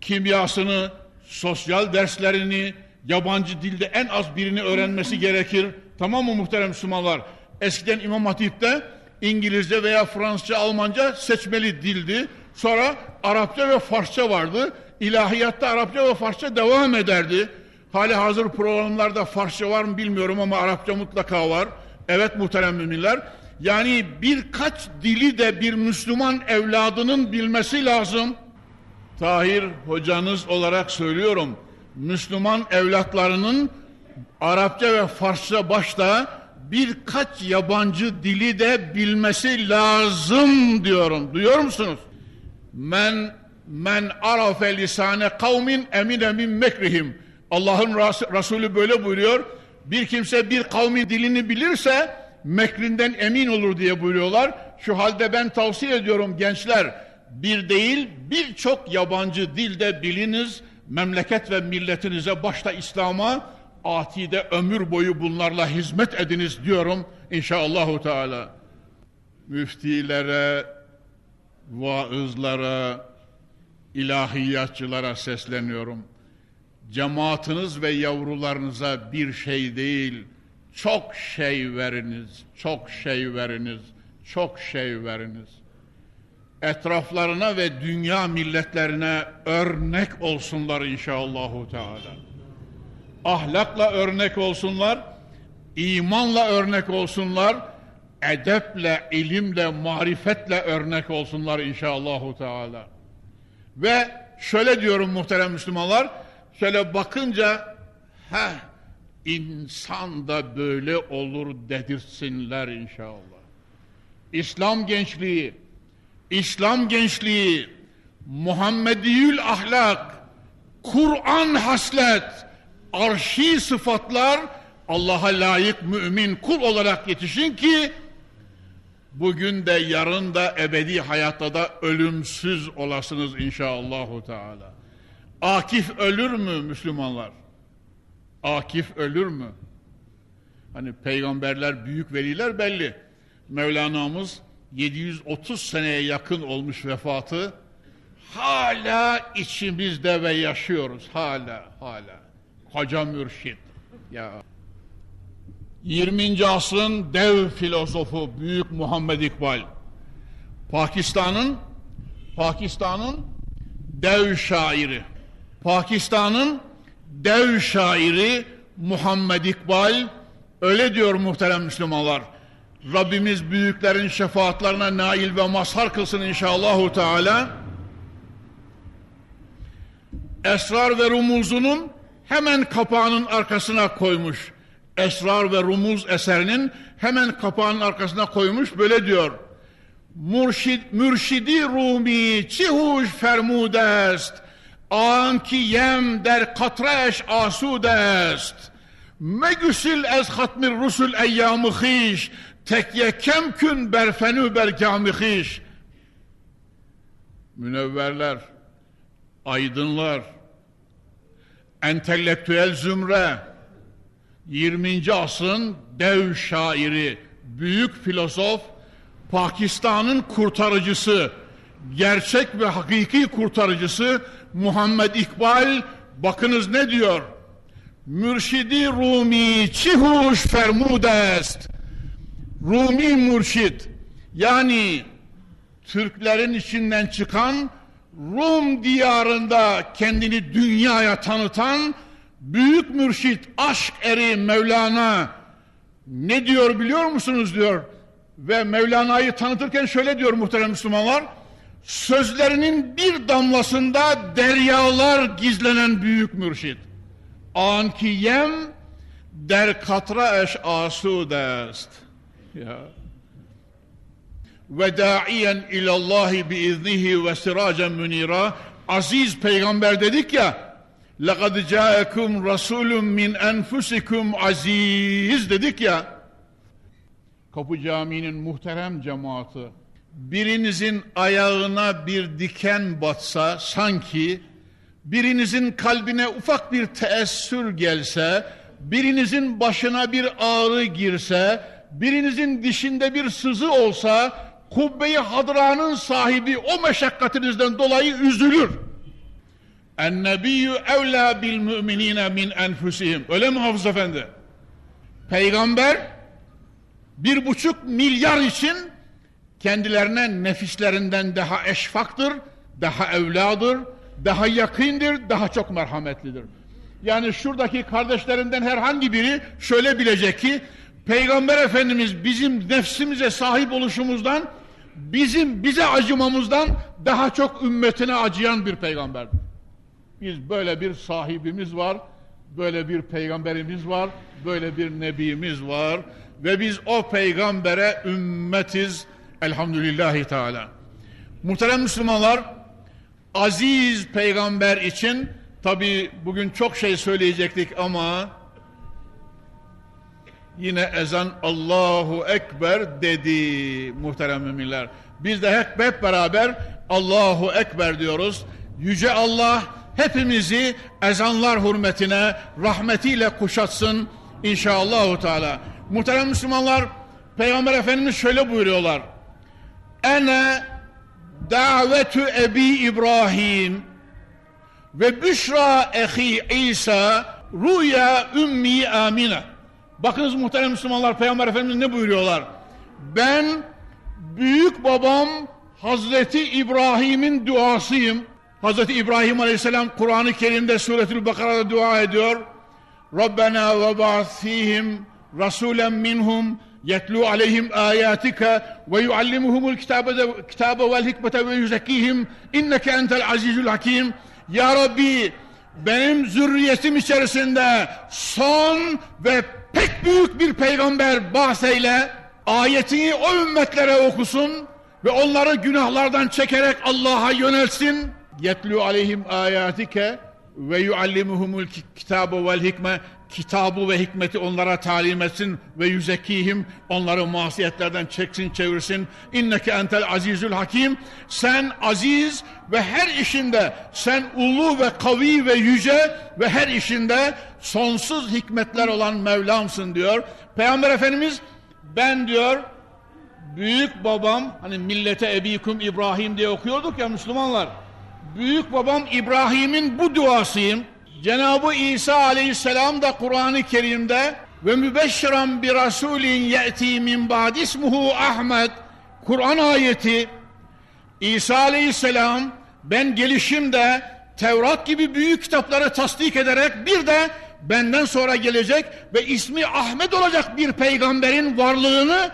kimyasını, sosyal derslerini, yabancı dilde en az birini öğrenmesi gerekir. Tamam mı muhterem Müslümanlar? Eskiden İmam Hatip'te İngilizce veya Fransızca, Almanca seçmeli dildi. Sonra Arapça ve Farsça vardı. İlahiyatta Arapça ve Farsça devam ederdi. Hali hazır programlarda Farsça var mı bilmiyorum ama Arapça mutlaka var. Evet muhterem müminler. Yani birkaç dili de bir Müslüman evladının bilmesi lazım. Tahir hocanız olarak söylüyorum. Müslüman evlatlarının Arapça ve Farsça başta birkaç yabancı dili de bilmesi lazım diyorum. Duyuyor musunuz? Men men arafe lisane kavmin emine min mekrihim. Allah'ın Resulü böyle buyuruyor. Bir kimse bir kavmin dilini bilirse mekrinden emin olur diye buyuruyorlar. Şu halde ben tavsiye ediyorum gençler bir değil birçok yabancı dilde biliniz memleket ve milletinize başta İslam'a atide ömür boyu bunlarla hizmet ediniz diyorum inşallahü teala. Müftilere, vaızlara, ilahiyatçılara sesleniyorum. Cemaatiniz ve yavrularınıza bir şey değil, çok şey veriniz, çok şey veriniz, çok şey veriniz etraflarına ve dünya milletlerine örnek olsunlar inşallahü teala. Ahlakla örnek olsunlar, imanla örnek olsunlar, edeple, ilimle, marifetle örnek olsunlar inşallahü teala. Ve şöyle diyorum muhterem Müslümanlar, şöyle bakınca, he insan da böyle olur dedirsinler inşallah. İslam gençliği, İslam gençliği, Muhammediyül ahlak, Kur'an haslet, arşi sıfatlar Allah'a layık mümin kul olarak yetişin ki bugün de yarın da ebedi hayatta da ölümsüz olasınız inşallahü teala. Akif ölür mü Müslümanlar? Akif ölür mü? Hani peygamberler, büyük veliler belli. Mevlana'mız 730 seneye yakın olmuş vefatı hala içimizde ve yaşıyoruz hala hala Hoca Mürşit ya 20. asrın dev filozofu Büyük Muhammed İkbal Pakistan'ın Pakistan'ın dev şairi Pakistan'ın dev şairi Muhammed İkbal öyle diyor muhterem Müslümanlar Rabbimiz büyüklerin şefaatlerine nail ve mazhar kılsın inşallahü teala. Esrar ve rumuzunun hemen kapağının arkasına koymuş. Esrar ve rumuz eserinin hemen kapağının arkasına koymuş böyle diyor. Mürşid, mürşidi Rumi çihuş fermudest Anki yem der katreş asud est. Megüsil ez hatmir rusul eyyamı hiş. Tekye kemkün berfenü berkamı hiş. Münevverler, aydınlar, entelektüel zümre, 20. asrın dev şairi, büyük filozof, Pakistan'ın kurtarıcısı, gerçek ve hakiki kurtarıcısı Muhammed İkbal bakınız ne diyor? Mürşidi Rumi çihuş fermudest. Rumi mürşit yani Türklerin içinden çıkan Rum diyarında kendini dünyaya tanıtan büyük mürşit aşk eri Mevlana ne diyor biliyor musunuz diyor. Ve Mevlana'yı tanıtırken şöyle diyor muhterem Müslümanlar. Sözlerinin bir damlasında deryalar gizlenen büyük mürşit. Anki yem der katra eş asudest ya. Ve da'iyen ilallahi biiznihi ve siracen münira aziz peygamber dedik ya لَقَدْ جَاءَكُمْ رَسُولٌ مِّنْ أَنْفُسِكُمْ aziz dedik ya Kapı Camii'nin muhterem cemaati birinizin ayağına bir diken batsa sanki birinizin kalbine ufak bir teessür gelse birinizin başına bir ağrı girse birinizin dişinde bir sızı olsa kubbeyi hadranın sahibi o meşakkatinizden dolayı üzülür. Ennebiyyü evlâ bil müminine min enfusihim. Öyle mi Hafız Efendi? Peygamber bir buçuk milyar için kendilerine nefislerinden daha eşfaktır, daha evladır, daha yakındır, daha çok merhametlidir. Yani şuradaki kardeşlerinden herhangi biri şöyle bilecek ki Peygamber Efendimiz bizim nefsimize sahip oluşumuzdan bizim bize acımamızdan daha çok ümmetine acıyan bir peygamberdir. Biz böyle bir sahibimiz var, böyle bir peygamberimiz var, böyle bir nebimiz var ve biz o peygambere ümmetiz elhamdülillahi teala. Muhterem Müslümanlar, aziz peygamber için tabi bugün çok şey söyleyecektik ama yine ezan Allahu Ekber dedi muhterem müminler. Biz de hep, hep beraber Allahu Ekber diyoruz. Yüce Allah hepimizi ezanlar hürmetine rahmetiyle kuşatsın inşallahü teala. Muhterem Müslümanlar Peygamber Efendimiz şöyle buyuruyorlar. Ene davetü ebi İbrahim ve büşra ehi İsa rüya ümmi amine. Bakınız muhterem Müslümanlar Peygamber Efendimiz ne buyuruyorlar? Ben büyük babam Hazreti İbrahim'in duasıyım. Hazreti İbrahim Aleyhisselam Kur'an-ı Kerim'de Suretül Bakara'da dua ediyor. Rabbena ve ba'athihim rasulen minhum yetlu aleyhim ayatika ve yuallimuhumul kitabe, kitabe vel hikmete ve yüzekkihim inneke entel azizül hakim. Ya Rabbi benim zürriyetim içerisinde son ve pek büyük bir peygamber bahseyle ayetini o ümmetlere okusun ve onları günahlardan çekerek Allah'a yönelsin. Yetlu aleyhim ayatike ve yuallimuhumul kitabu vel hikme. Kitabı ve hikmeti onlara talim etsin ve yüzekihim onları masiyetlerden çeksin çevirsin. İnneke entel azizül hakim. Sen aziz ve her işinde sen ulu ve kavi ve yüce ve her işinde sonsuz hikmetler olan Mevlamsın diyor. Peygamber Efendimiz ben diyor büyük babam hani millete ebikum İbrahim diye okuyorduk ya Müslümanlar büyük babam İbrahim'in bu duasıyım. Cenab-ı İsa aleyhisselam da Kur'an-ı Kerim'de ve mübeşşiran bir rasulin ye'ti min ba'dismuhu Ahmet Kur'an ayeti İsa aleyhisselam ben gelişimde Tevrat gibi büyük kitapları tasdik ederek bir de benden sonra gelecek ve ismi Ahmet olacak bir peygamberin varlığını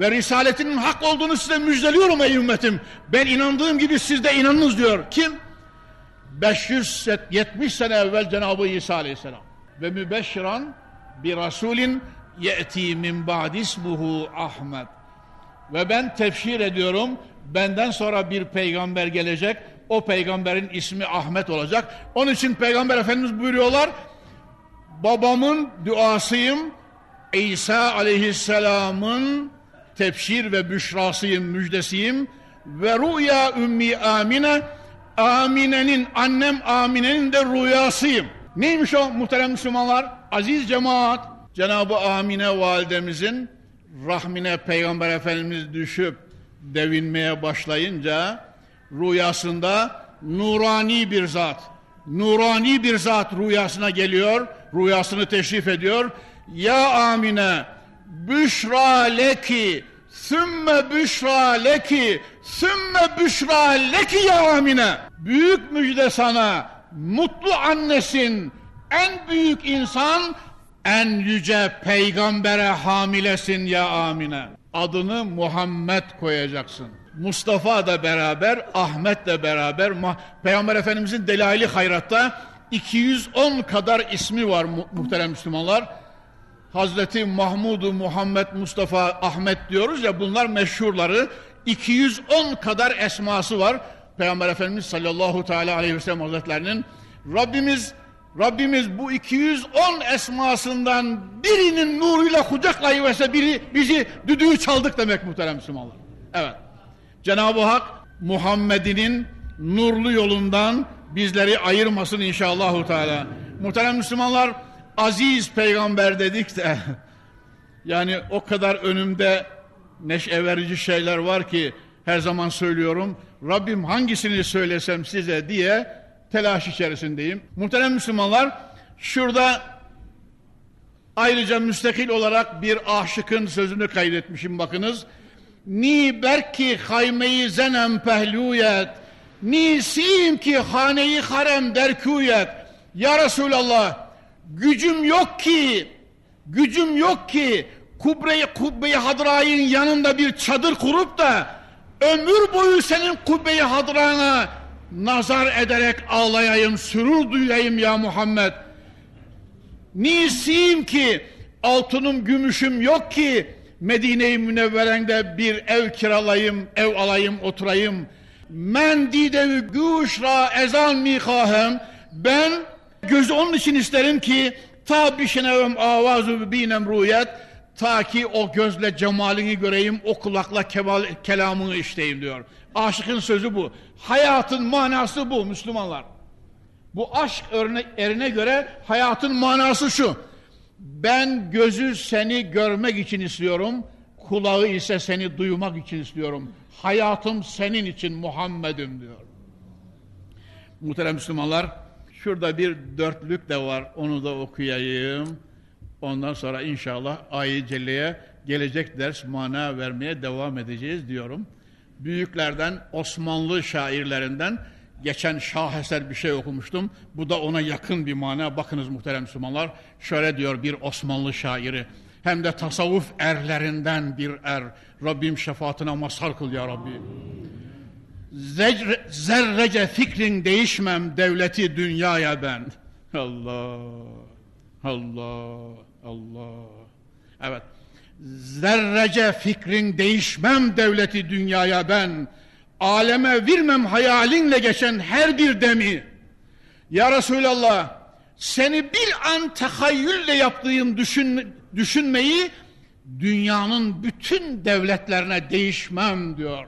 ve risaletinin hak olduğunu size müjdeliyorum ey ümmetim. Ben inandığım gibi siz de inanınız diyor. Kim? 570 sene evvel Cenab-ı İsa Aleyhisselam ve mübeşşiran bir rasulin ye'ti min ba'dismuhu Ahmet ve ben tefsir ediyorum benden sonra bir peygamber gelecek O peygamberin ismi Ahmet olacak. Onun için peygamber efendimiz buyuruyorlar. Babamın duasıyım. İsa aleyhisselamın tebşir ve büşrasıyım, müjdesiyim. Ve rüya ümmi Amine, Amine'nin, annem Amine'nin de rüyasıyım. Neymiş o muhterem Müslümanlar? Aziz cemaat, Cenab-ı Amine validemizin rahmine Peygamber Efendimiz düşüp devinmeye başlayınca rüyasında nurani bir zat, nurani bir zat rüyasına geliyor, rüyasını teşrif ediyor. Ya Amine, büşra leki, sümme büşra leki, sümme büşra leki ya Amine. Büyük müjde sana, mutlu annesin, en büyük insan, en yüce peygambere hamilesin ya Amine. Adını Muhammed koyacaksın. Mustafa da beraber, Ahmet de beraber, Peygamber Efendimizin Delaili Hayrat'ta 210 kadar ismi var mu muhterem Müslümanlar. Hazreti Mahmudu Muhammed Mustafa Ahmet diyoruz ya bunlar meşhurları 210 kadar esması var. Peygamber Efendimiz sallallahu teala aleyhi ve sellem hazretlerinin Rabbimiz Rabbimiz bu 210 esmasından birinin nuruyla kucaklayıverse biri bizi düdüğü çaldık demek muhterem Müslümanlar. Evet. Cenab-ı Hak Muhammed'inin nurlu yolundan bizleri ayırmasın inşallahu teala. Muhterem Müslümanlar aziz peygamber dedik de yani o kadar önümde neşe verici şeyler var ki her zaman söylüyorum. Rabbim hangisini söylesem size diye telaş içerisindeyim. Muhterem Müslümanlar şurada ayrıca müstakil olarak bir aşıkın sözünü kaydetmişim bakınız. Ni berki haymeyi zenem pehluyet Ni sim ki haneyi harem derkuyet Ya Resulallah gücüm yok ki gücüm yok ki kubbe-i kubbe hadrayın yanında bir çadır kurup da ömür boyu senin kubbe-i hadrana nazar ederek ağlayayım, sürur duyayım ya Muhammed. Nisiyim ki altınım gümüşüm yok ki Medine-i Münevveren'de bir ev kiralayayım, ev alayım, oturayım. Men didevi güşra ezan mikahem ben gözü onun için isterim ki ta bişenevem avazu binem ruyet ta ki o gözle cemalini göreyim, o kulakla kemal, kelamını işteyim diyor. Aşıkın sözü bu. Hayatın manası bu Müslümanlar. Bu aşk örne erine göre hayatın manası şu. Ben gözü seni görmek için istiyorum, kulağı ise seni duymak için istiyorum. Hayatım senin için Muhammed'im diyor. Muhterem Müslümanlar, şurada bir dörtlük de var, onu da okuyayım. Ondan sonra inşallah ayı gelecek ders mana vermeye devam edeceğiz diyorum. Büyüklerden, Osmanlı şairlerinden geçen şaheser bir şey okumuştum. Bu da ona yakın bir mana. Bakınız muhterem Müslümanlar. Şöyle diyor bir Osmanlı şairi. Hem de tasavvuf erlerinden bir er. Rabbim şefaatine mazhar kıl ya Rabbi. Zerre, zerrece fikrin değişmem devleti dünyaya ben. Allah, Allah, Allah. Evet. Zerrece fikrin değişmem devleti dünyaya ben. Aleme virmem hayalinle geçen her bir demi. Ya Resulallah seni bir an tehayyülle yaptığım düşün, düşünmeyi dünyanın bütün devletlerine değişmem diyor.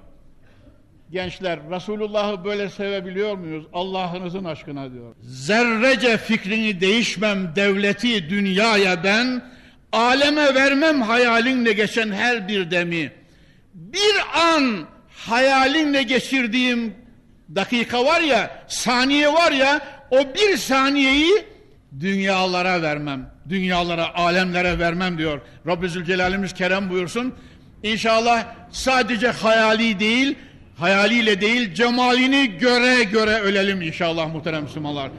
Gençler Resulullah'ı böyle sevebiliyor muyuz? Allah'ınızın aşkına diyor. Zerrece fikrini değişmem devleti dünyaya ben aleme vermem hayalinle geçen her bir demi. Bir an hayalinle geçirdiğim dakika var ya, saniye var ya, o bir saniyeyi dünyalara vermem. Dünyalara, alemlere vermem diyor. Rabbi Zülcelal'imiz Kerem buyursun. İnşallah sadece hayali değil, hayaliyle değil, cemalini göre göre ölelim inşallah muhterem Müslümanlar.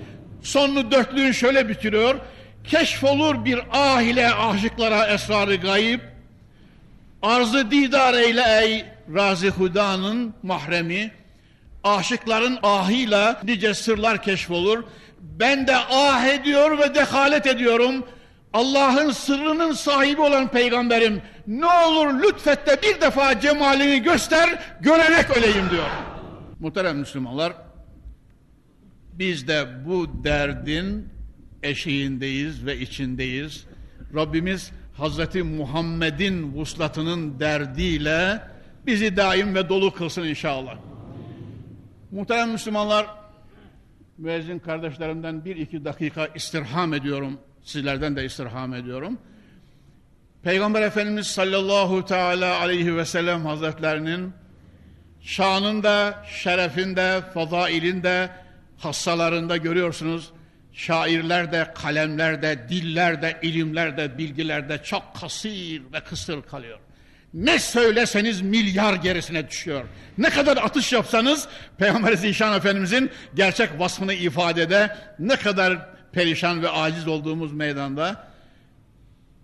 Sonunu dörtlüğün şöyle bitiriyor. Keşfolur bir ah ile aşıklara esrarı gayip, arzı didar eyle ey Razi Huda'nın mahremi, aşıkların ahıyla nice sırlar keşfolur. Ben de ah ediyor ve dehalet ediyorum. Allah'ın sırrının sahibi olan peygamberim ne olur lütfet de bir defa cemalini göster görerek öleyim diyor. Muhterem Müslümanlar Biz de bu derdin eşiğindeyiz ve içindeyiz. Rabbimiz Hazreti Muhammed'in vuslatının derdiyle bizi daim ve dolu kılsın inşallah. Muhterem Müslümanlar, müezzin kardeşlerimden bir iki dakika istirham ediyorum. Sizlerden de istirham ediyorum. Peygamber Efendimiz sallallahu teala aleyhi ve sellem hazretlerinin şanında, şerefinde, fazailinde, hassalarında görüyorsunuz. Şairler kalemlerde, dillerde, ilimlerde, bilgilerde çok kasir ve kısır kalıyor. Ne söyleseniz milyar gerisine düşüyor. Ne kadar atış yapsanız Peygamber Zişan Efendimizin gerçek vasfını ifadede ne kadar perişan ve aciz olduğumuz meydanda.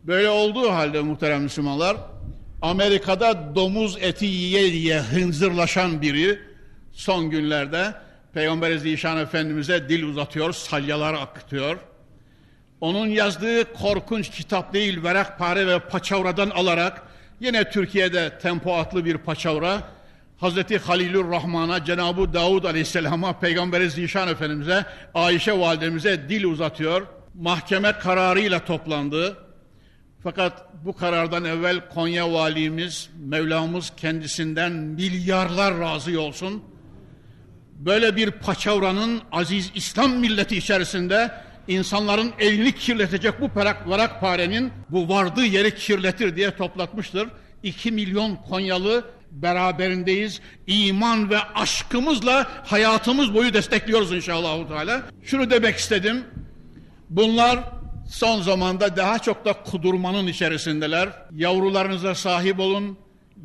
Böyle olduğu halde muhterem Müslümanlar Amerika'da domuz eti yiye yiye hınzırlaşan biri son günlerde Peygamber Zişan Efendimiz'e dil uzatıyor, salyalar akıtıyor. Onun yazdığı korkunç kitap değil, verakpare ve paçavradan alarak yine Türkiye'de tempo atlı bir paçavra Hazreti Halilur Rahman'a, Cenab-ı Davud Aleyhisselam'a, Peygamber Zişan Efendimiz'e, Ayşe Validemize dil uzatıyor. Mahkeme kararıyla toplandı. Fakat bu karardan evvel Konya valimiz, Mevlamız kendisinden milyarlar razı olsun. Böyle bir paçavranın aziz İslam milleti içerisinde insanların elini kirletecek bu perak varak parenin bu vardığı yeri kirletir diye toplatmıştır. İki milyon Konyalı beraberindeyiz. İman ve aşkımızla hayatımız boyu destekliyoruz inşallah. Şunu demek istedim. Bunlar son zamanda daha çok da kudurmanın içerisindeler. Yavrularınıza sahip olun,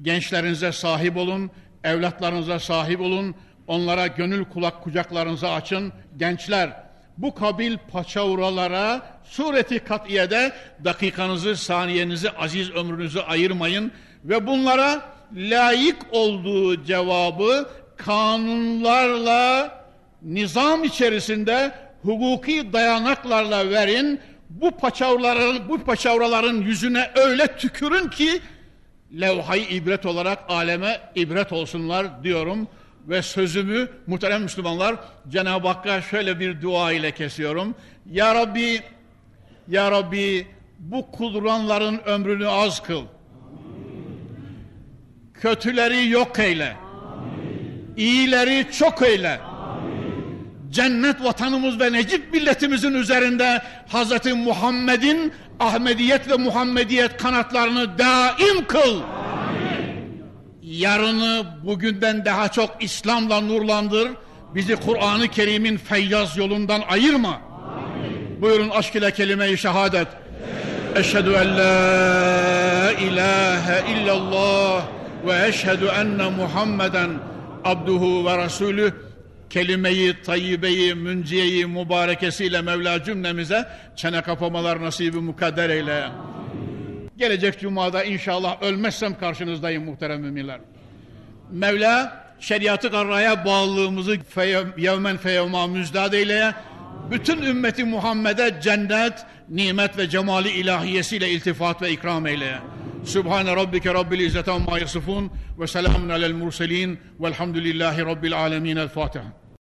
gençlerinize sahip olun, evlatlarınıza sahip olun. Onlara gönül kulak kucaklarınızı açın. Gençler bu kabil paçavralara sureti katiyede dakikanızı, saniyenizi, aziz ömrünüzü ayırmayın ve bunlara layık olduğu cevabı kanunlarla, nizam içerisinde hukuki dayanaklarla verin. Bu paçavraların, bu paçavraların yüzüne öyle tükürün ki levhayı ibret olarak aleme ibret olsunlar diyorum ve sözümü muhterem Müslümanlar Cenab-ı Hakk'a şöyle bir dua ile kesiyorum. Ya Rabbi, Ya Rabbi bu kudranların ömrünü az kıl. Kötüleri yok eyle. İyileri çok eyle. Cennet vatanımız ve Necip milletimizin üzerinde Hz. Muhammed'in Ahmediyet ve Muhammediyet kanatlarını daim kıl. Yarını bugünden daha çok İslam'la nurlandır. Bizi Kur'an-ı Kerim'in feyyaz yolundan ayırma. Amin. Buyurun aşk ile kelime-i şehadet. Eşhedü en la ilahe illallah ve eşhedü enne Muhammeden abduhu ve rasulü kelimeyi, tayyibeyi, münciyeyi, mübarekesiyle Mevla cümlemize çene kapamalar nasibi mukadder eyle. Gelecek cumada inşallah ölmezsem karşınızdayım muhterem müminler. Mevla şeriatı karraya bağlılığımızı yevmen feyevma müzdad eyleye. Bütün ümmeti Muhammed'e cennet, nimet ve cemali ilahiyesiyle iltifat ve ikram eyleye. Sübhane Rabbike Rabbil İzzete amma yasifun ve selamun alel murselin velhamdülillahi Rabbil alemin. El Fatiha.